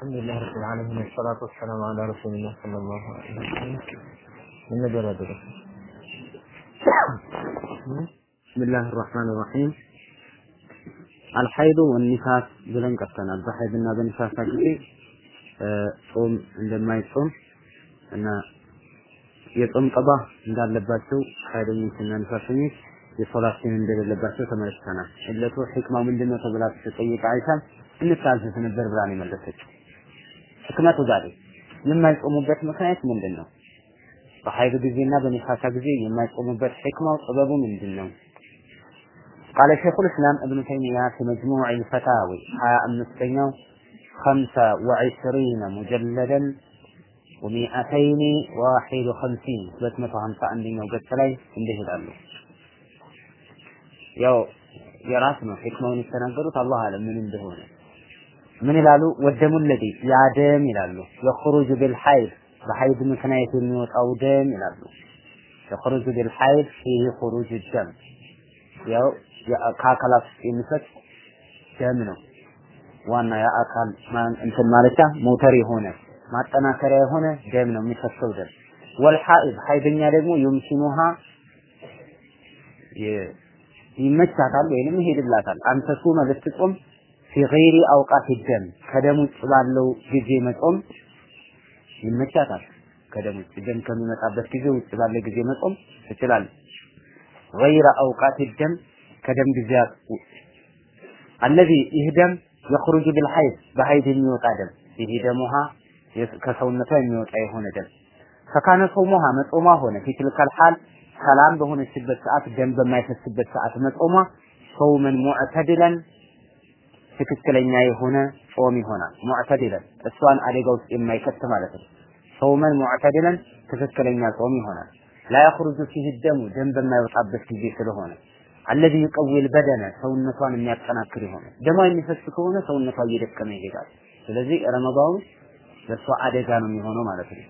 አልሐምዱሊላህ ረቢል ዓለሚን ወሰላቱ ወሰላሙ ዐላ ረሱሊላህ ሰለላሁ ዐለይሂ ወሰለም። ምን ነገር አደረገ? ቢስሚላህ ራህማን ራሂም አልሐይዱ ወኒፋስ ብለን ቀርተናል። በሐይድና በኒፋሳ ጊዜ ጾም እንደማይጾም እና የጾም ቀባ እንዳለባቸው ሐይደኞችና ንፋሰኞች የሶላችን እንደሌለባቸው ተመልክተናል። ዕለቱ ሕክማው ምንድን ተብላ ተጠየቀ አይሻ እንታዘዝ ነበር ብላ ነው የመለሰችው። ሕክመቱ ዛሬ የማይጾሙበት ምክንያት ምንድን ነው? በሐይድ ጊዜና በኒፋሳ ጊዜ የማይጾሙበት ሕክማው ጥበቡ ምንድን ነው? قال شيخ الإسلام ابن تيمية في مجموع الفتاوي ها أمستينو خمسة وعشرين مجلدا ومئتين واحد وخمسين ثلاثمة خمسة عندنا وقد سلاي عنده الألو ያው የራስ ነው ሕክማውን የተናገሩት አላህ አለም ምን እንደሆነ ምን ይላሉ? ወደሙን ለዲ ያ ደም ይላሉ። የኹሩጅ ቢልሐይድ በሐይድ ምክንያት የሚወጣው ደም ይላሉ። የኹሩጅ ቢልሐይድ ይህ ኹሩጅ ደም ያው ከአካላት ውስጥ ደም ነው። ዋና የአካል እንትን ማለቻ ሞተር የሆነ ማጠናከሪያ የሆነ ደም ነው የሚፈሰው ደም። ወልሐኢድ ሐይደኛ ደግሞ ዩምኪኑሃ ይመቻታል ወይንም ይሄድላታል አንተ ሱመ ልትጾም في غير أوقات الدم. كدم تبالو جزي أم من مشاكل كدم الدم كم يمتعب بس جزي تبالو جزي مطعم تبال غير أوقات الدم كدم جزي الذي يهدم يخرج بالحيث بحيث يوقع دم يهدمها دمها كسو النفاين يوقع هنا دم فكان صومها مطعما هنا في تلك الحال سلام بهون السبت ساعة الدم بما يفسد السبت ساعة مطعما صوما معتدلا ትክክለኛ የሆነ ጾም ይሆናል። ሙዕተድለን እሷን አደጋ ውስጥ የማይከት ማለት ነው። ሰውመን ሙዕተድለን ትክክለኛ ጾም ይሆናል። ላ የኽሩጁ ፊህ ደሙ ደም በማይወጣበት ጊዜ ስለሆነ አለዚ ይቀዊል በደነ ሰውነቷን የሚያጠናክር የሆነ ደሟ የሚፈስ ከሆነ ሰውነቷ እየደከመ ይሄዳል። ስለዚህ ረመዳኑ ለእሷ አደጋ ነው የሚሆነው ማለት ነው።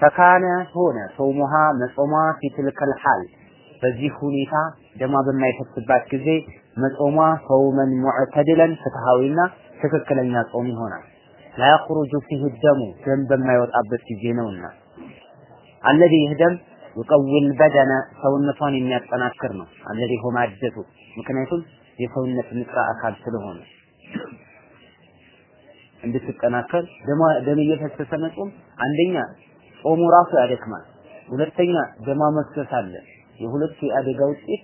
ፈካነ ሆነ ሶሙሃ መጾሟ ፊትልከል ሐል በዚህ ሁኔታ ደማ በማይፈስባት ጊዜ መጾሟ ሰውመን ሙዕተድለን ፍትሃዊና ትክክለኛ ጾም ይሆናል። ላ የኽሩጁ ፊህ ደሙ ደም በማይወጣበት ጊዜ ነውና አለዚ ይህ ደም ይቀዊል በደነ ሰውነቷን የሚያጠናክር ነው። አለዚ ሆ ማደቱ ምክንያቱም የሰውነት ንጥረ አካል ስለሆነ እንድትጠናከር ደም እየፈሰሰ መጾም አንደኛ ጾሙ ራሱ ያደክማል። ሁለተኛ ደማ መፍሰስ አለ። የሁለቱ የአደጋ ውጤት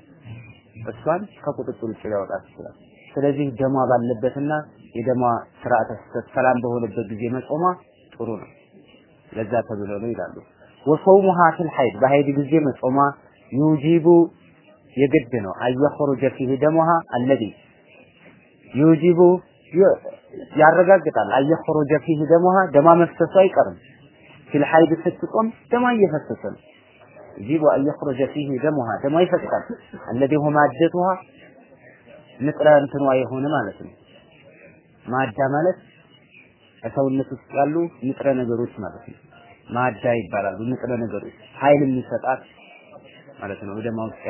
እሷን ከቁጥጥር ውጭ ሊያወጣት ይችላል። ስለዚህ ደሟ ባለበትና የደሟ ስርዓተ ሰላም በሆነበት ጊዜ መጾሟ ጥሩ ነው። ለዛ ተብሎ ነው ይላሉ። ወሰውሙሃ ፊል ሐይድ በሐይድ ጊዜ መጾሟ ዩጂቡ የግድ ነው። አየኹሩጀ ፊህ ደሙሃ አለዚ ዩጂቡ ያረጋግጣል። አየኹሩጀ ፊህ ደሙሃ ደማ መፍሰሱ አይቀርም። ፊል ሐይድ ስትጾም ደማ እየፈሰሰ ነው። يجب أن يخرج فيه دمها. دمها يفسقል الذي هو مادتها ንጥረ እንትኗ የሆነ ማለት ነው። ማዳ ማለት ከሰውነት ውስጥ ያሉ ንጥረ ነገሮች ማለት ነው። ማዳ ይባላሉ ንጥረ ነገሮች ኃይል የሚሰጣት ማለት ነው። ደማ ውስጥ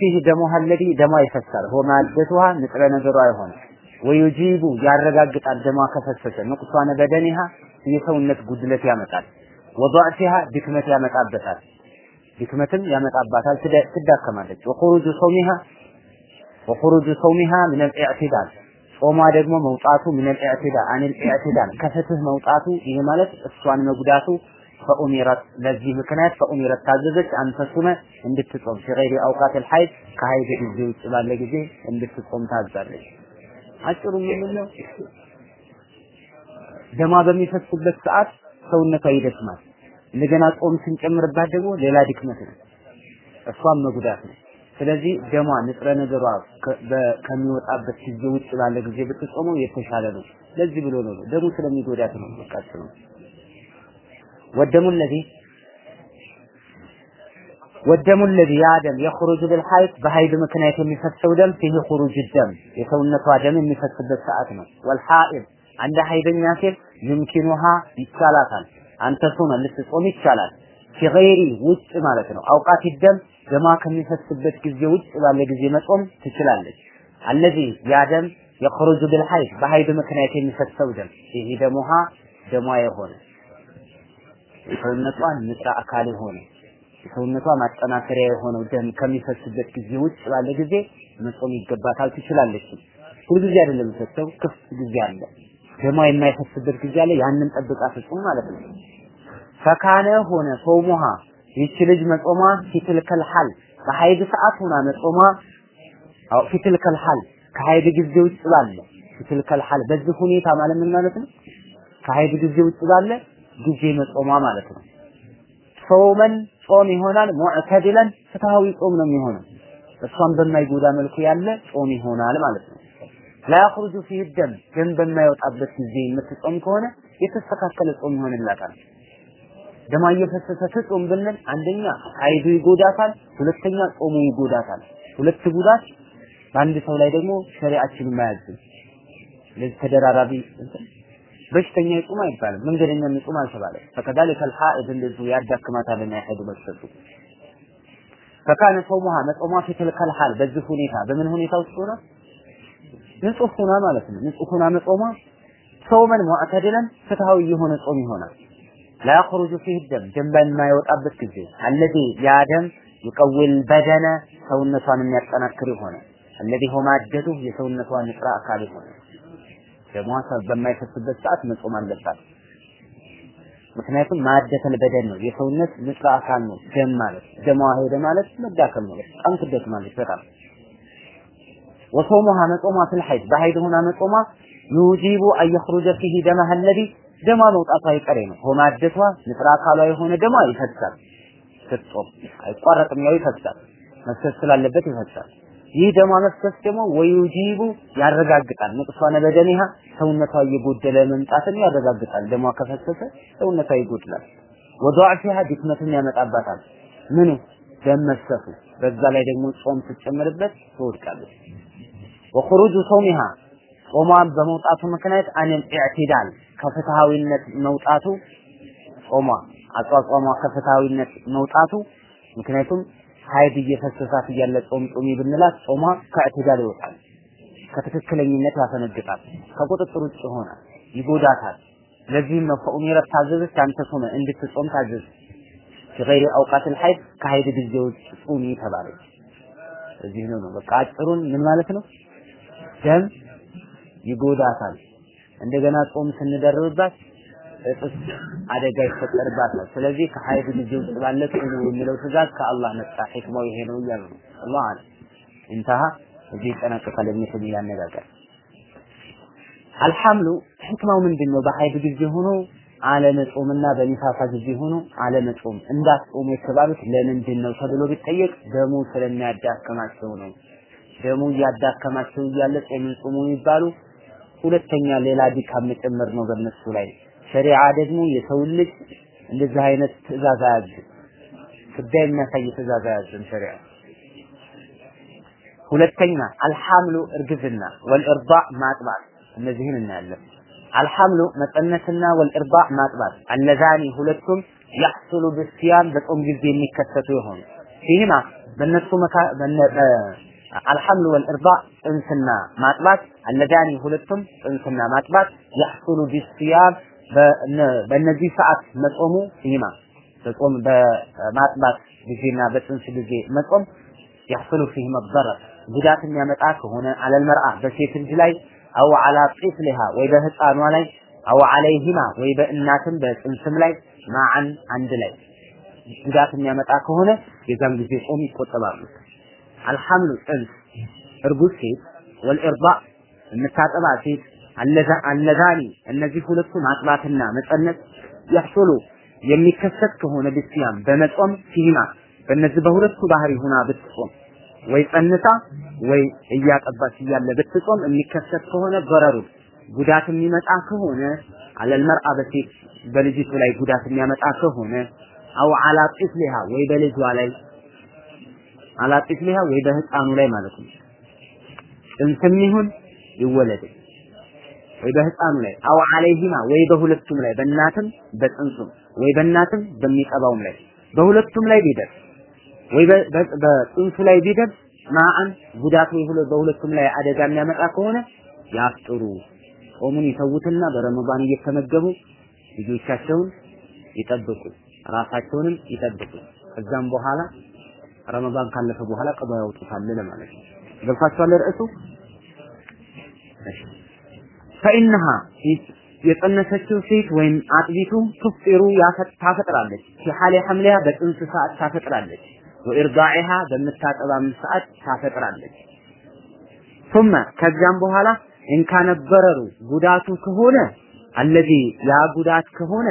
فيه دمها الذي ደማ ይፈሳል هو ማደቷ ንጥረ ነገሯ የሆነ ወይጂቡ ያረጋግጣል። ደማ ከፈሰሰ። ንቁሷነ በደኒሃ የሰውነት ጉድለት ያመጣል። ወضዕቲሃ ድክመት ያመጣበታል ድክመትም ያመጣባታል ትዳከማለች ወኹሩጁ ሶሚሃ ወኹሩጁ ሶሚሃ ምን አልኢዕቲዳል ጾሟ ደግሞ መውጣቱ ምን አልኢዕቲዳል አን አልኢዕቲዳል ከፍትህ መውጣቱ ይሄ ማለት እሷን መጉዳቱ ፈኡሚረት ለዚህ ምክንያት ፈኡሚረት ታዘዘች አንተሱመ እንድትጾም ሲገይሪ አውቃት አልሐይድ ከሐይድ ጊዜ ውጭ ባለ ጊዜ እንድትጾም ታዛለች። አጭሩ ምንድን ነው? ደማ በሚፈስበት ሰዓት ሰውነቷ ይደክማል። እንደገና ጾም ስንጨምርባት ደግሞ ሌላ ድክመት ነው፣ እሷም መጉዳት ነው። ስለዚህ ደሟ ንጥረ ነገሯ ከሚወጣበት ጊዜ ውጭ ባለ ጊዜ ብትጾመው የተሻለ ነው። ለዚህ ብሎ ነው ደሙ ስለሚጎዳት ነው። በቃ ነው ወደሙ الذي ወደሙ الذي ያ ደም يخرج بالحيض በሀይድ ምክንያት የሚፈሰው ደም ይሄ خروج الدم የሰውነቷ ደም የሚፈስበት ሰዓት ነው። والحائض አንድ ሀይደኛ ሴት يمكنها ይቻላታል አንተ ሶመ ልትጾም ይቻላል። ሲገይሪ ውጭ ማለት ነው። አውቃት ይደም ደማ ከሚፈስበት ጊዜ ውጭ ባለ ጊዜ መጾም ትችላለች። አለዚህ ያ ደም የخرج بالحيض በሀይድ ምክንያት የሚፈሰው ደም ይሄ ደሙሃ ደሟ የሆነ የሰውነቷ ንጥረ አካል የሆነ የሰውነቷ ማጠናከሪያ የሆነው ደም ከሚፈስበት ጊዜ ውጭ ባለ ጊዜ መጾም ይገባታል። ትችላለች። ሁልጊዜ አይደለም ፈሰው ክፍት ጊዜ አለ። ደሟ የማይፈስበት ጊዜ አለ። ያንን ጠብቃ ትጹም ማለት ነው። ፈካነ ሆነ ሶሙሃ ይቺ ልጅ መጾሟ في تلك الحال በሀይድ ሰዓት ሆና መጾሟ أو في تلك الحال ከሀይድ ጊዜ ውጭ ባለ في تلك الحال በዚህ ሁኔታ ማለት ምን ማለት ነው? ከሀይድ ጊዜ ውጭ ባለ ጊዜ መጾሟ ማለት ነው። صوما ጾም ይሆናል። معتدلا ፍትሃዊ ጾም ነው የሚሆነው። እሷን በማይጎዳ መልኩ ያለ ጾም ይሆናል ማለት ነው። لا يخرج فيه دم ደም በማይወጣበት ጊዜ የምትጾም ከሆነ የተስተካከለ ጾም ይሆንላታል። ደማ እየፈሰሰ ትጾም ብንል አንደኛ አይዱ ይጎዳታል፣ ሁለተኛ ጾሙ ይጎዳታል። ሁለት ጉዳት በአንድ ሰው ላይ ደግሞ ሸሪዓችን የማያዝም ስለዚህ ተደራራቢ በሽተኛ ይጹም አይባልም፣ መንገደኛ ይጹም አልተባለም። ፈከዛሊከ አልሐኢድ እንደዚሁ ያዳክማታልና ያሄዱ መሰጡ ፈካነ ሰውሙሃ መጾሟ ፊ ተልከል ሐል በዚህ ሁኔታ በምን ሁኔታ ውስጥ ሆነ ንጹህ ሆና ማለት ነው። ንጹህ ሆና መጾሟ ሶመን ሙዕተድለን ፍትሃዊ የሆነ ጾም ይሆናል። ላ የኽሩጁ ፊህ ደም ደም በማይወጣበት ጊዜ አለዚ ያ ደም ይቀውል በደነ ሰውነቷን የሚያጠናክር የሆነ አለዚ ሆ ማደዱ የሰውነቷ ንጥረ አካል የሆነ ደሟ በማይፈስበት ሰዓት መጾም አለባት። ምክንያቱም ማደተል በደን ነው የሰውነት ንጥረ አካል ነው ደም ማለት ደሟ ሄደ ማለት መዳከም ነው በጣም ክብደት ማለት በጣም ወሶሙሃ መጾሟ ፊል ሐይድ በሐይድ ሆና መጾሟ ዩጂቡ አን የኽሩጀ ፊህ ደመሃ አለዚ ደሟ መውጣቷ አይቀሬ ነው። ሆማደቷ ንጥረ አካሏ የሆነ ደሟ ይፈሳል። ስትጾም አይቋረጥም ያው ይፈሳል። መፍሰስ ስላለበት ይፈሳል። ይህ ደሟ መፍሰስ ደግሞ ወዩጂቡ ያረጋግጣል። ንቅሷነ በደኒሃ ሰውነቷ እየጎደለ መምጣትን ያረጋግጣል። ደሟ ከፈሰሰ ሰውነቷ ይጎድላል። ወዷዕፊሃ ድክመትን ያመጣባታል። ምኑ? ደም መፍሰሱ። በዛ ላይ ደግሞ ጾም ስትጨምርበት ትወድቃለች وخروج صومها ጾሟን በመውጣቱ ምክንያት عن الاعتدال ከፍትሃዊነት መውጣቱ ጾሟ አቋቋሟ ከፍትሃዊነት መውጣቱ ምክንያቱም ሀይድ እየፈሰሳት እያለ ጾም ጾሚ ብንላት ጾሟ ከ اعتدال ይወጣል፣ ከትክክለኝነት ያፈነግጣል፣ ከቁጥጥር ውጭ ይሆናል፣ ይጎዳታል። ለዚህም ነው فأمرت ታዘዘች أن تصوم እንድትጾም ታዘዝ في غير أوقات الحيض ከሀይድ ጊዜ ውጭ ጾሚ ተባለች። እዚህ ነው በቃ አጭሩን ምን ማለት ነው? ደም ይጎዳታል። እንደገና ጾም ስንደርብባት እጥፍ አደጋ ይፈጠርባታል። ስለዚህ ከሀይድ ጊዜ ውስጥ ባለ ጾሙ የሚለው ትእዛዝ ከአላህ መጣ። ሕክማው ይሄ ነው እያሉ ነው። አላህ አለ انتهى እዚህ ይጠናቀቃል የሚል ያነጋገር አልሐምሉ ሕክማው ምንድን ነው? በሀይድ ጊዜ ሆኖ አለመጾምና በኒፋሳ ጊዜ ሆኖ አለመጾም እንዳትጾሙ የተባሉት ለምንድን ነው ተብሎ ቢጠየቅ ደሙ ስለሚያዳክማቸው ነው። ደሙ እያዳከማቸው እያለ ጾምን ጾሙ የሚባሉ ሁለተኛ ሌላ ድካም መጨመር ነው በእነሱ ላይ። ሸሪዓ ደግሞ የሰው ልጅ እንደዚህ አይነት ትእዛዝ አያዝም። ፍዳ የሚያሳይ ትእዛዝ አያዝም ሸሪዓ። ሁለተኛ አልሐምሉ እርግዝና ወልእርዳዕ ማጥባት እነዚህን እናያለን። አልሐምሉ መጸነስና ወልእርዳዕ ማጥባት አለዛኒ ሁለቱም ያሕሱሉ ብስያም በጾም ጊዜ የሚከሰቱ የሆኑ ፊህማ በእነሱ አልሐምሉ ወልእርዳዕ ጽንስና ማጥባት አለዛኒ ሁለቱም ጽንስና ማጥባት ያሕሱሉ ቢስያም በእነዚህ ሰዓት መጾሙ ፊህማ በጾም በማጥባት ጊዜና በጽንስ ጊዜ መጾም ያሕሱሉ ፊህማ በረር ጉዳት የሚያመጣ ከሆነ አለል በሴት ልጅ ላይ አው አላ ጢፍሊሃ ወይ በህፃኗ ላይ አው አለይሂማ ወይ በእናትም በጽንስም ላይ ማዓን አንድ ላይ ጉዳት የሚያመጣ ከሆነ የዛን ጊዜ ጾም ይቆጠባሉ። አልሐምሉ ጽንስ እርጉዝ ሴት ወልኢርዳዕ የምታጠባ ሴት አለዛኒ እነዚህ ሁለቱ ማጥባትና መጸነስ ያሕሱሉ የሚከሰት ከሆነ ብስያም በመጾም ፊሂማ በእነዚህ በሁለቱ ባህሪ ሁና ብትጾም። ወይ ጸንሳ ወይ እያጠባች እያለ ብትጾም የሚከሰት ከሆነ በረሩ። ጉዳት የሚመጣ ከሆነ አለል መርአ በሴት በልጅቱ ላይ ጉዳት የሚያመጣ ከሆነ አው አላ ጢፍሊሃ ወይ በልጇ ላይ አላ ጢፍሊሃ ወይ በህፃኑ ላይ ማለት ነው። ጽንስም ይሁን ይወለድ ወይ በህፃኑ ላይ አው አለይሂማ ወይ በሁለቱም ላይ በእናትም በጽንሱም ወይ በእናትም በሚጠባውም ላይ በሁለቱም ላይ ቢደርስ ወይ በጽንሱ ላይ ቢደርስ ማአን ጉዳት በሁለቱም ላይ አደጋ የሚያመጣ ከሆነ ያፍጥሩ ጾሙን ይተውትና በረመዳን እየተመገቡ ልጆቻቸውን ይጠብቁ፣ ራሳቸውንም ይጠብቁ። ከዛም በኋላ ረመዳን ካለፈ በኋላ ቀዷ ያውጡታል ለማለት ነው። ገብቷችኋል ርዕሱ? ፈኢነሃ የጸነሰችው ሴት ወይም አጥቢቱ ትፍጢሩ ታፈጥራለች። ፊሐሊ ሐምሊያ በጽንስ ሰዓት ታፈጥራለች። ወኢርዳዒሃ በምታጠባም ሰዓት ታፈጥራለች። ثم ከዚያም በኋላ እንካነ በረሩ ጉዳቱ ከሆነ አለዚ ያ ጉዳት ከሆነ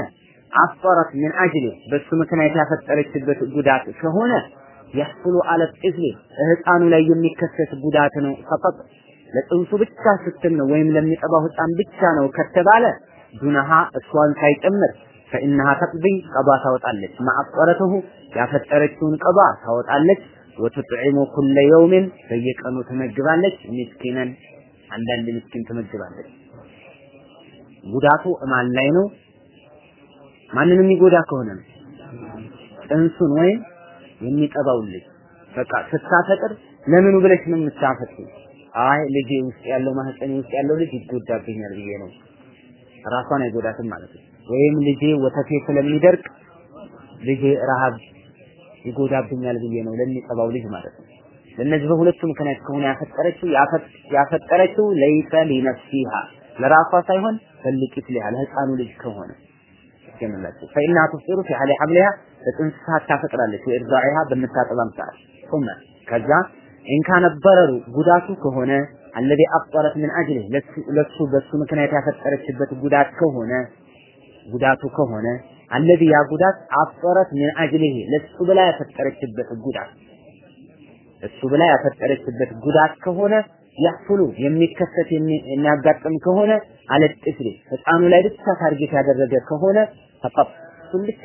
አፍጠረት ምን አጅሊ በሱ ምክንያት ያፈጠረችበት ጉዳት ከሆነ የሕሱሉ አለ ህፃኑ ላይ የሚከሰት ጉዳት ነው ፈቀጥ ለጽንሱ ብቻ ስትል ነው ወይም ለሚጠባው ህፃን ብቻ ነው ከተባለ ዱነሃ እሷን ሳይጨምር ፈኢነሃ ተቅዲ ቀባ ታወጣለች። ማዕጠረተሁ ያፈጠረችውን ቀባ ታወጣለች። ወትጥዒሙ ኩለ የውምን በየቀኑ ትመግባለች። ምስኪነን አንዳንድ ምስኪን ትመግባለች። ጉዳቱ እማን ላይ ነው? ማንንም የሚጎዳ ከሆነ ነው። ጽንሱን ወይም የሚጠባው ልጅ በቃ ስታፈጥር ለምኑ ብለሽ ነው የምታፈጥሩ አይ ልጄ ውስጥ ያለው ማህፀኔ ውስጥ ያለው ልጅ ይጎዳብኛል ብዬ ነው። ራሷን አይጎዳትም ማለት ነው። ወይም ልጄ ወተቴ ስለሚደርቅ ልጄ ረሃብ ይጎዳብኛል ብዬ ነው ለሚጠባው ልጅ ማለት ነው። ለነዚህ በሁለቱ ምክንያት ከሆነ ያፈጠረችው ያፈጠረችው ለይሰ ሊነፍሲሃ ለራሷ ሳይሆን ፈልቂት ሊሃ ለህፃኑ ልጅ ከሆነ። ይገምላችሁ። ፈኢና ትፍጢሩ ፊ ሐሊ ሐምሊሃ በጽንስ ሰዓት ታፈጥራለች ወኢርዳዒሃ በምታጠባም ሰዓት። ثم ከዛ ኢንካነ በረሩ ጉዳቱ ከሆነ አለዚ አፍጠረት ምን አጅሊ ለሱ በሱ ምክንያት ያፈጠረችበት ጉዳት ከሆነ ጉዳቱ ከሆነ አለዚ ያ ጉዳት አፍጠረት ምን አጅሊሂ ለሱ ብላ ያፈጠረችበት ጉዳት። እሱ ብላ ያፈጠረችበት ጉዳት ከሆነ ያፍሉ የሚከሰት የሚያጋጥም ከሆነ على الطفل ህፃኑ ላይ ብቻ target ያደረገ ከሆነ እሱን ብቻ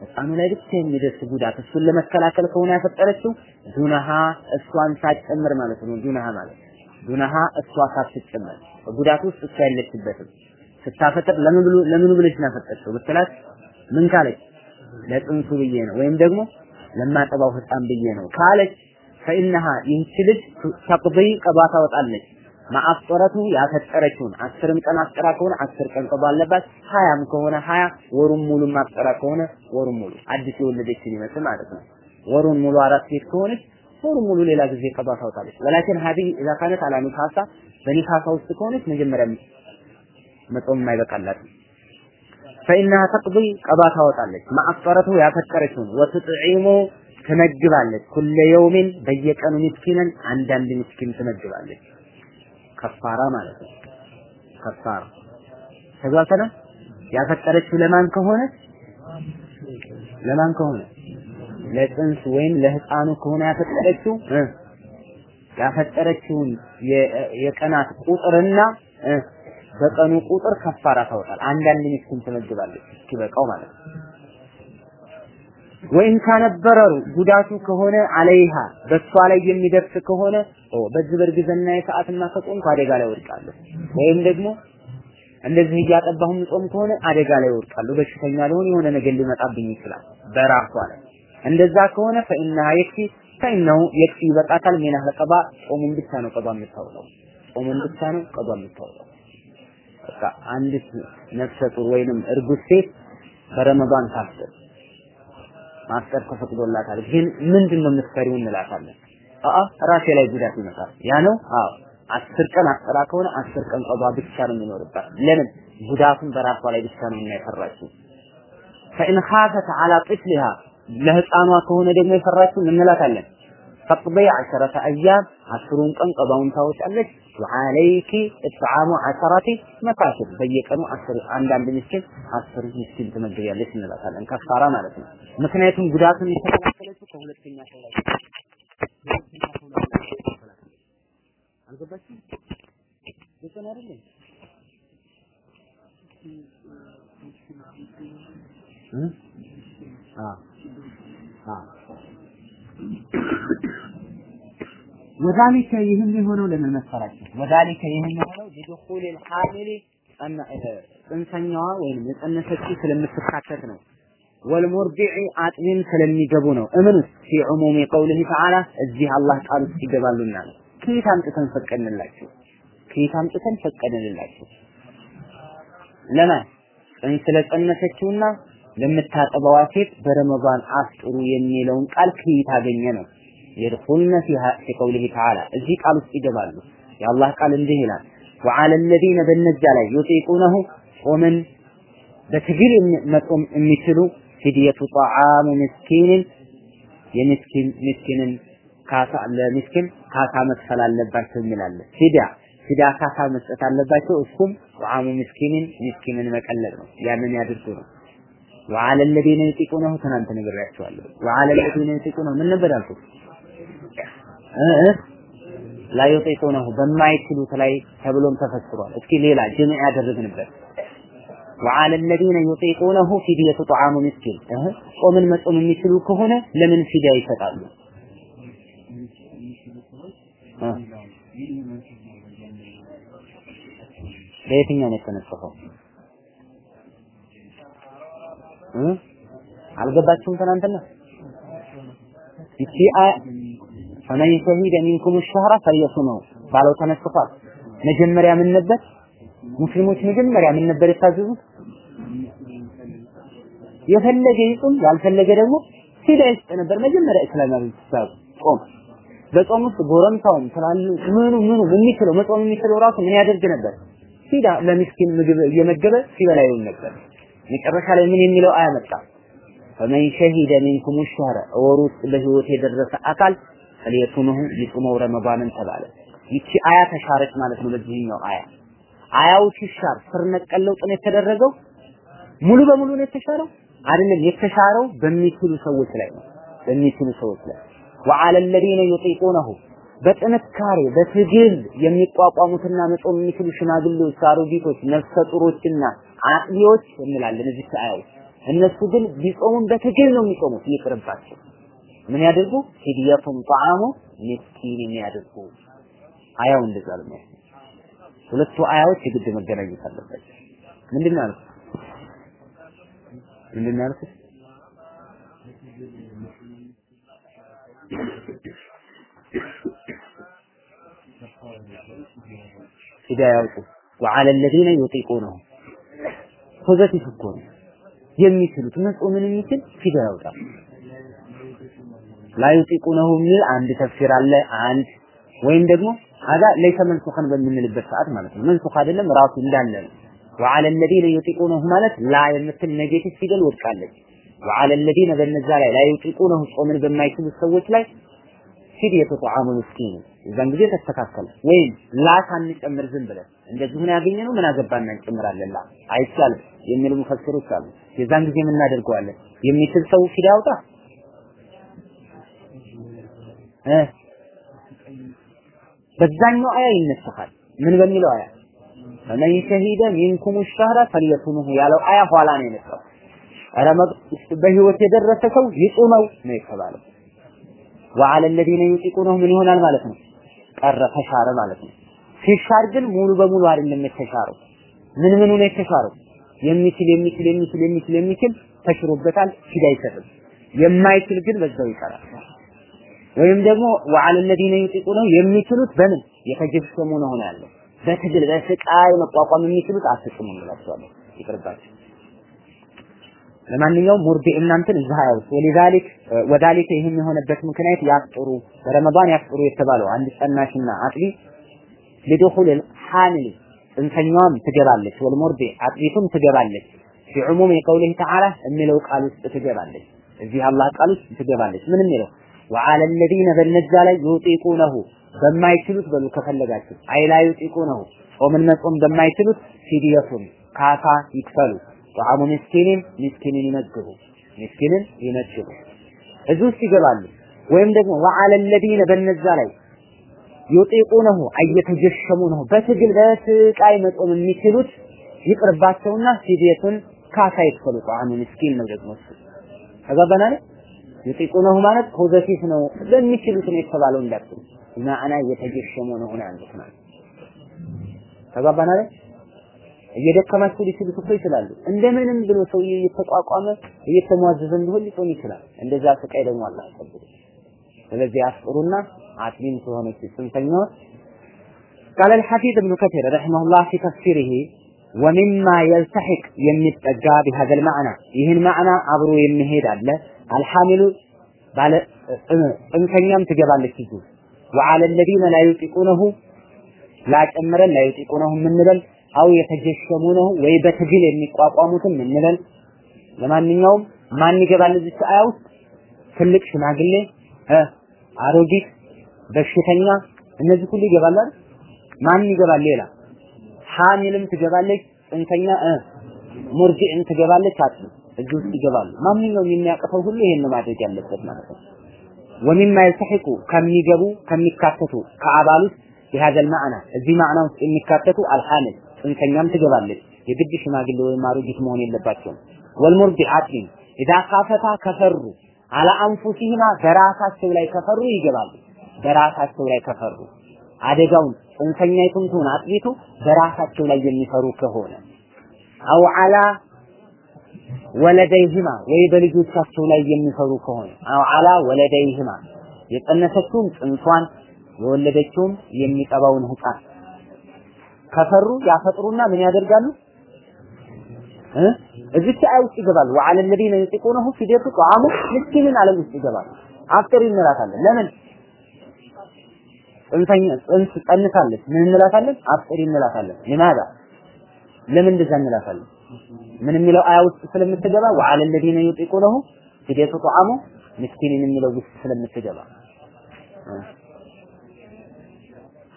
ህፃኑ ላይ ብቻ የሚደርስ ጉዳት እሱን ለመከላከል ከሆነ ያፈጠረችው دونها እሷን ሳትጨምር ማለት ነው። دونها ማለት دونها እሷ ሳትጨምር ጉዳት ውስጥ እሷ ያለችበትም ስታፈጥር ለምን ብሎ ለምን ብለሽ ብትላት ምን ካለች ለጽንሱ ብዬ ነው ወይም ደግሞ ለማጠባው ህፃን ብዬ ነው ካለች ፈኢነሃ ይህች ልጅ ተቅዲ ቀባ ታወጣለች ማአፍጠረቱ ያፈጠረችውን አስርም ቀን አፍጠራ ከሆነ አስር ቀን ቀባ አለባት። ሀያም ከሆነ ሀያ ወሩን ሙሉ ማፍጠራ ከሆነ ወሩን ሙሉ አዲስ የወለደችን ይመስል ማለት ነው። ወሩን ሙሉ አራት ሴት ከሆነች ወሩን ሙሉ ሌላ ጊዜ ቀባ ታወጣለች። ወላኪን ሀዲ ኢዛ ካነት አላ ኒፋሳ በኒፋሳ ውስጥ ከሆነች መጀመሪያ መጾም የማይበቃላት ፈኢነሃ ተቅዲ ቀባ ታወጣለች። ማአፍጠረቱ ያፈጠረችውን ወትጥዒሙ ትመግባለች። ኩለ የውሚን በየቀኑ ምስኪንን አንዳንድ ምስኪን ትመግባለች። ከፋራ ማለት ነው። ከፋራ ተግባብተና ያፈጠረችው ለማን ከሆነ ለማን ከሆነ ለጽንስ ወይም ለህፃኑ ከሆነ ያፈጠረችው ያፈጠረችውን የቀናት ቁጥርና በቀኑ ቁጥር ከፋራ ታወጣል። አንዳንድ ምስኪን ትመግባለች እስኪበቃው ማለት ነው። ወይን ካነበረሩ ጉዳቱ ከሆነ አለይሃ በሷ ላይ የሚደርስ ከሆነ በዚህ በእርግዝና የሰዓትና ከጾምኩ አደጋ ላይ ወድቃለሁ፣ ወይም ደግሞ እንደዚህ እያጠባሁም ጾም ከሆነ አደጋ ላይ ወድቃለሁ፣ በሽተኛ ልሆን የሆነ ነገር ሊመጣብኝ ይችላል በራሷ ላይ እንደዛ ከሆነ ፈኢነሃ የክፊ ፈኢነሁ የክፊ ይበቃታል። ሚና ለቀባ ጾሙን ብቻ ነው ቀባ የምታወጣው፣ ጾሙን ብቻ ነው ቀባ የምታወጣው። በቃ አንዲት ነፍሰ ጡር ወይንም እርጉዝ ሴት በረመዳን ታስብ ማፍጠር ተፈቅዶላታል። ግን ምንድን ነው የምትፈሪው እንላታለን። አአ ራሴ ላይ ጉዳት ይመጣል። ያ ነው አዎ አስር ቀን አስጠራ ከሆነ አስር ቀን ቀዷ ብቻ ነው የሚኖርባት። ለምን ጉዳቱን በራሷ ላይ ብቻ ነው የሚያፈራችው። ፈኢን ኻፈት አላ ጥፍሊሃ ለህፃኗ ከሆነ ደግሞ የፈራችው እንላታለን ፈቅበይ ዐሸረተ አያም አስሩን ቀን ቀዷውን ታወጫለች። ወዐለይኪ ኢጥዓሙ ዐሸረቲ መሳኪን በየቀኑ አስር አንዳንድ ምስኪን አስር ምስኪን ትመግቢያለሽ እንላታለን። ከፋራ ማለት ነው። ምክንያቱም ጉዳቱን የተከላከለችው ከሁለተኛ ሰው ላይ አልገባችም? ግልጽ ነው አይደል? አ አ ወዛሊከ ይህም የሆነው ለምን መሰላችሁ? ወዛሊከ ይህም የሆነው ሊድኹል አልሐሚል ጽንሰኛዋ ወይም የጸነሰችው ስለምትካተት ነው። ወልሙርዲዒ አጥቢም ስለሚገቡ ነው። እምን ፊ ዑሙሚ ቀውሊሂ ተዓላ እዚህ አላህ ቃል ውስጥ ይገባሉና ከየት አምጥተን ፈቀድንላችሁ? ከየት አምጥተን ፈቀድንላችሁ? ለማን ጽንስ ስለጸነሰችውና ለምታጠባዋ ሴት በረመዳን አፍጥሩ የሚለውን ቃል ከየት አገኘ ነው? የድኹልነ ፊ ቀውሊሂ ተዓላ እዚህ ቃል ውስጥ ይገባሉ። የአላህ ቃል እንዲህ ይላል ወዓለ ለዚነ በነዛ ላይ ዩጢቁነሁ ጾምን በትግል መጾም የሚችሉ ፊድየቱ ጣዓሙ ምስኪንን የምስኪን ምስኪንን ካሳ ለምስኪን ካሳ መክፈል አለባቸው የሚላለ ፊዳ ፊዳ ካሳ መስጠት አለባቸው። እሱም ጣዓሙ ምስኪንን ምስኪንን መቀለብ ነው። ያንን ያድርጉ ነው። ወዓለ ለዚነ ዩጢቁነሁ ትናንት ነግሬያቸዋለሁ። ወዓለ ለዚነ ዩጢቁነሁ ምን ነበር ያልኩት? እ ላ ዩጢቁነሁ በማይችሉት ላይ ተብሎም ተፈስሯል። እስኪ ሌላ ጀምዕ ያደረግንበት ወዓለ الذين يطيقونه ፊድየቱ ጣዓሙ ምስኪን እህ ጾምን መጾም የሚችሉ ከሆነ ለምን ፊዳ ይሰጣሉ? በየትኛው ነው የተነጠፈው? አልገባችሁም? ትናንትና ይቺ ፈመን ሸሂደ ሚንኩም ሸህረ ፈልየሱመው ባለው ተነስቷል። መጀመሪያ ምን ነበር? ሙስሊሞች መጀመሪያ ምን ነበር የታዘዙት? የፈለገ ይጹም ያልፈለገ ደግሞ ፊዳ ይስጥ ነበር። መጀመሪያ እስላማዊ ትእዛዝ ጾም። በጾም ውስጥ ጎረምሳውም ስላሉ ምኑ ምኑ የሚችለው መጾም የሚችለው ራሱ ምን ያደርግ ነበር? ፊዳ ለምስኪን ምግብ እየመገበ ሲበላ ይውል ነበር። መጨረሻ ላይ ምን የሚለው አያ መጣ? ፈመን ሸሂደ ሚንኩም ሸህረ ወር ውስጥ በህይወት የደረሰ አካል ፈሊየሱምሁ ይጹመው ረመዳንን ተባለ። ይቺ አያ ተሻረች ማለት ነው። በዚህኛው አያ አያው ሲሻር ስር ነቀል ለውጥ ነው የተደረገው። ሙሉ በሙሉ ነው የተሻረው አይደለም። የተሻረው በሚችሉ ሰዎች ላይ ነው። በሚችሉ ሰዎች ላይ ወዓለ الذين يطيقونه በጥንካሬ በትግል የሚቋቋሙትና መጾም የሚችሉ ሽማግሌዎች፣ አሮጊቶች፣ ነፍሰ ጡሮችና አጥቢዎች እንላለን እዚህ አያው እነሱ ግን ቢጾሙም በትግል ነው የሚጾሙት። ይቅርባቸው። ምን ያደርጉ? ፊድየቱን ጣዓሙ ምስኪን ያደርጉ። አያው እንደዛ ነው። ሁለቱ አያዎች የግድ መገናኘት አለባቸው። ምንድን ነው ያልኩት? ምንድን ነው ያልኩት? ፊዳ ያውጡ ወዓለ الذين يطيقونه ፖዘቲቭ እኮ ነው የሚችሉት መጾምን የሚችል ፊዳ ያውጣል። ላ ዩጢቁነሁ የሚል አንድ ተፍሲር አለ። አንድ ወይም ደግሞ ሀዛ ለይሰ መንሱኸን በምንልበት ሰዓት ማለት ነው። መንሱኽ አይደለም ራሱ እንዳለ ነው። ወዓለ الذين يطيقونه ማለት ላ የምትል ኔጌቲቭ ፊደል ወድቃለች። ወዓለ الذين በነዛ ላይ ላ ዩጢቁነሁ ጾምን በማይችሉ ሰዎች ላይ فدية طعام مسكين እዛን ጊዜ ተስተካከለ። ወይም لا ሳንጨምር ዝም ብለን እንደዚህ ሆነ ያገኘነው ምን አገባና እንጨምራለን لا አይቻልም የሚሉ ሙፈሲሮች አሉ። የዛን ጊዜ ምን እናደርገዋለን? የሚችል ሰው ፊዳ ያውጣ እ በዛኛው አያ ይነሳል። ምን በሚለው አያ ፈመን ሸሂደ ሚንኩም ሸህረ ፈልየሱምሁ ያለው አያ ኋላ ነው የመጣው። ረመድ በህይወት የደረሰ ሰው ይጹመው ነው የተባለው። ወዓለ الذين يطيقونه ምን ይሆናል ማለት ነው? ቀረ ተሻረ ማለት ነው። ሲሻር ግን ሙሉ በሙሉ አይደለም የተሻረው። ምን ምኑ ነው የተሻረው? የሚችል የሚችል የሚችል የሚችል የሚችል ተሽሮበታል፣ ፊዳ አይሰጥም። የማይችል ግን በዛው ይቀራል። ወይም ደግሞ ወዓለ الذين يطيقونه የሚችሉት በምን የተጀሰሙ ነው ሆነ ያለው በትግል በስቃይ መቋቋም የሚችሉት አትስሙ እንላቸዋለን። ይቅርባቸው። ለማንኛውም ሙርዲ እናንተን እዛ ያውስ ወሊዛሊክ ወዳሊክ ይህም የሆነበት ምክንያት ያፍጥሩ በረመዳን ያፍጥሩ የተባለው አንድ ጸናሽና አጥቢ ለደኹል ሐሚል ጽንሰኛዋም ትገባለች ወልሙርዲ አጥቢቱም ትገባለች ፊዑሙም የቀውሊህ ተዓላ የሚለው ቃል ውስጥ ትገባለች እዚህ አላህ ቃል ውስጥ ትገባለች ምን የሚለው ወዓለ الذين በነዛ ላይ ዩጢቁነሁ በማይችሉት በሉ ከፈለጋችሁ አይ ላ ዩጢቁነሁ ጾምን መጾም በማይችሉት ፊድየቱን ካሳ ይክፈሉ ጠዓሙ ምስኪንን ምስኪንን ይመግቡ ምስኪንን ይመግቡ እዚህ ውስጥ ይገባሉ። ወይም ደግሞ ወአለ ለዚነ በነዛ ላይ ዩጢቁነሁ አየተጀሸሙ በትግል በስቃይ መጾም የሚችሉት ይቅርባቸውና فدية ን ካሳ ይክፈሉ። طعام مسكين ነው ደግሞ እሱ ተገባናል። يطيقونه ማለት positive ነው ለሚችሉት ነው የተባለው እንዳትሉ ማዕና እየተጀሸሙ ነው ማለት ተገባናል። እየደከማችሁ ሊችሉት እኮ ይችላሉ። እንደምንም ብሎ ሰውዬ እየተቋቋመ እየተሟዘዘ ቢሆን ሊጾም ይችላል። እንደዛ ስቃይ ደግሞ አላህ ያቀብል። ስለዚህ አፍጥሩና አጥቢም ስለሆነች ጽንፈኛዋ قال الحفيظ ابن كثير رحمه الله في تفسيره ومما يلتحق የሚጠጋ بهذا المعنى ይህን ማዕና አብሮ የሚሄድ አለ አልሐሚሉ ባለ ጽንፈኛም ትገባለች ይዙ وعلى الذين لا يطيقونه لا ጨምረን لا يطيقونه የምንበል አው የተጀሸሙነሁ ወይ በትግል የሚቋቋሙትን የምንበል ለማንኛውም ማን ይገባል እዚህ አያ ውስጥ? ትልቅ ሽማግሌ አሮጊት በሽተኛ እነዚህ ሁሉ ይገባል አይደል? ማን ይገባል ሌላ? ሐሚልም ትገባለች ጽንፈኛ እ ሙርጂዕም ትገባለች አጥቢ እዚህ ውስጥ ይገባሉ። ማንኛውም የሚያቀፈው ሁሉ ይሄን ነው ማድረግ ያለበት ማለት ነው። ወሚማ ይልተሒቁ ከሚገቡ ከሚካተቱ ከአባል ውስጥ የሀዘል ማዕና እዚህ ማዕና ውስጥ የሚካተቱ አልሐሚል ጽንፈኛም ትገባለች። የግድ ሽማግሌ ወይም አሮጊት መሆን የለባቸውም። ወልሙርዲዕ አጥቢ ኢዛ ካፈታ ከፈሩ አላ አንፉሲሂማ በራሳቸው ላይ ከፈሩ ይገባሉ። በራሳቸው ላይ ከፈሩ። አደጋውን ጽንፈኛይቱም ትሁን አጥቢቱ በራሳቸው ላይ የሚፈሩ ከሆነ። አው አላ ወለደይህማ ወይ በልጆቻቸው ላይ የሚፈሩ ከሆነ። አው አላ ወለደይህማ የጸነሰችውም ጽንሷን የወለደችውም የሚጠባውን ህፃን ከፈሩ ያፈጥሩና ምን ያደርጋሉ እ እዚች አይ ውስጥ ይገባሉ ወዐለ الذين يطيقونه فدية طعام مسكين አለም ውስጥ ይገባሉ አፍጥር እንላታለን ለምን ጽንፈኛ ጽንስ ጸንሳለች ምን እንላታለን አፍጥር እንላታለን ለማዳ ለምን እንደዛ እንላታለን ምን የሚለው አያ ውስጥ ስለምትገባ ወዐለ الذين يطيقونه فدية طعام مسكين የሚለው ውስጥ ስለምትገባ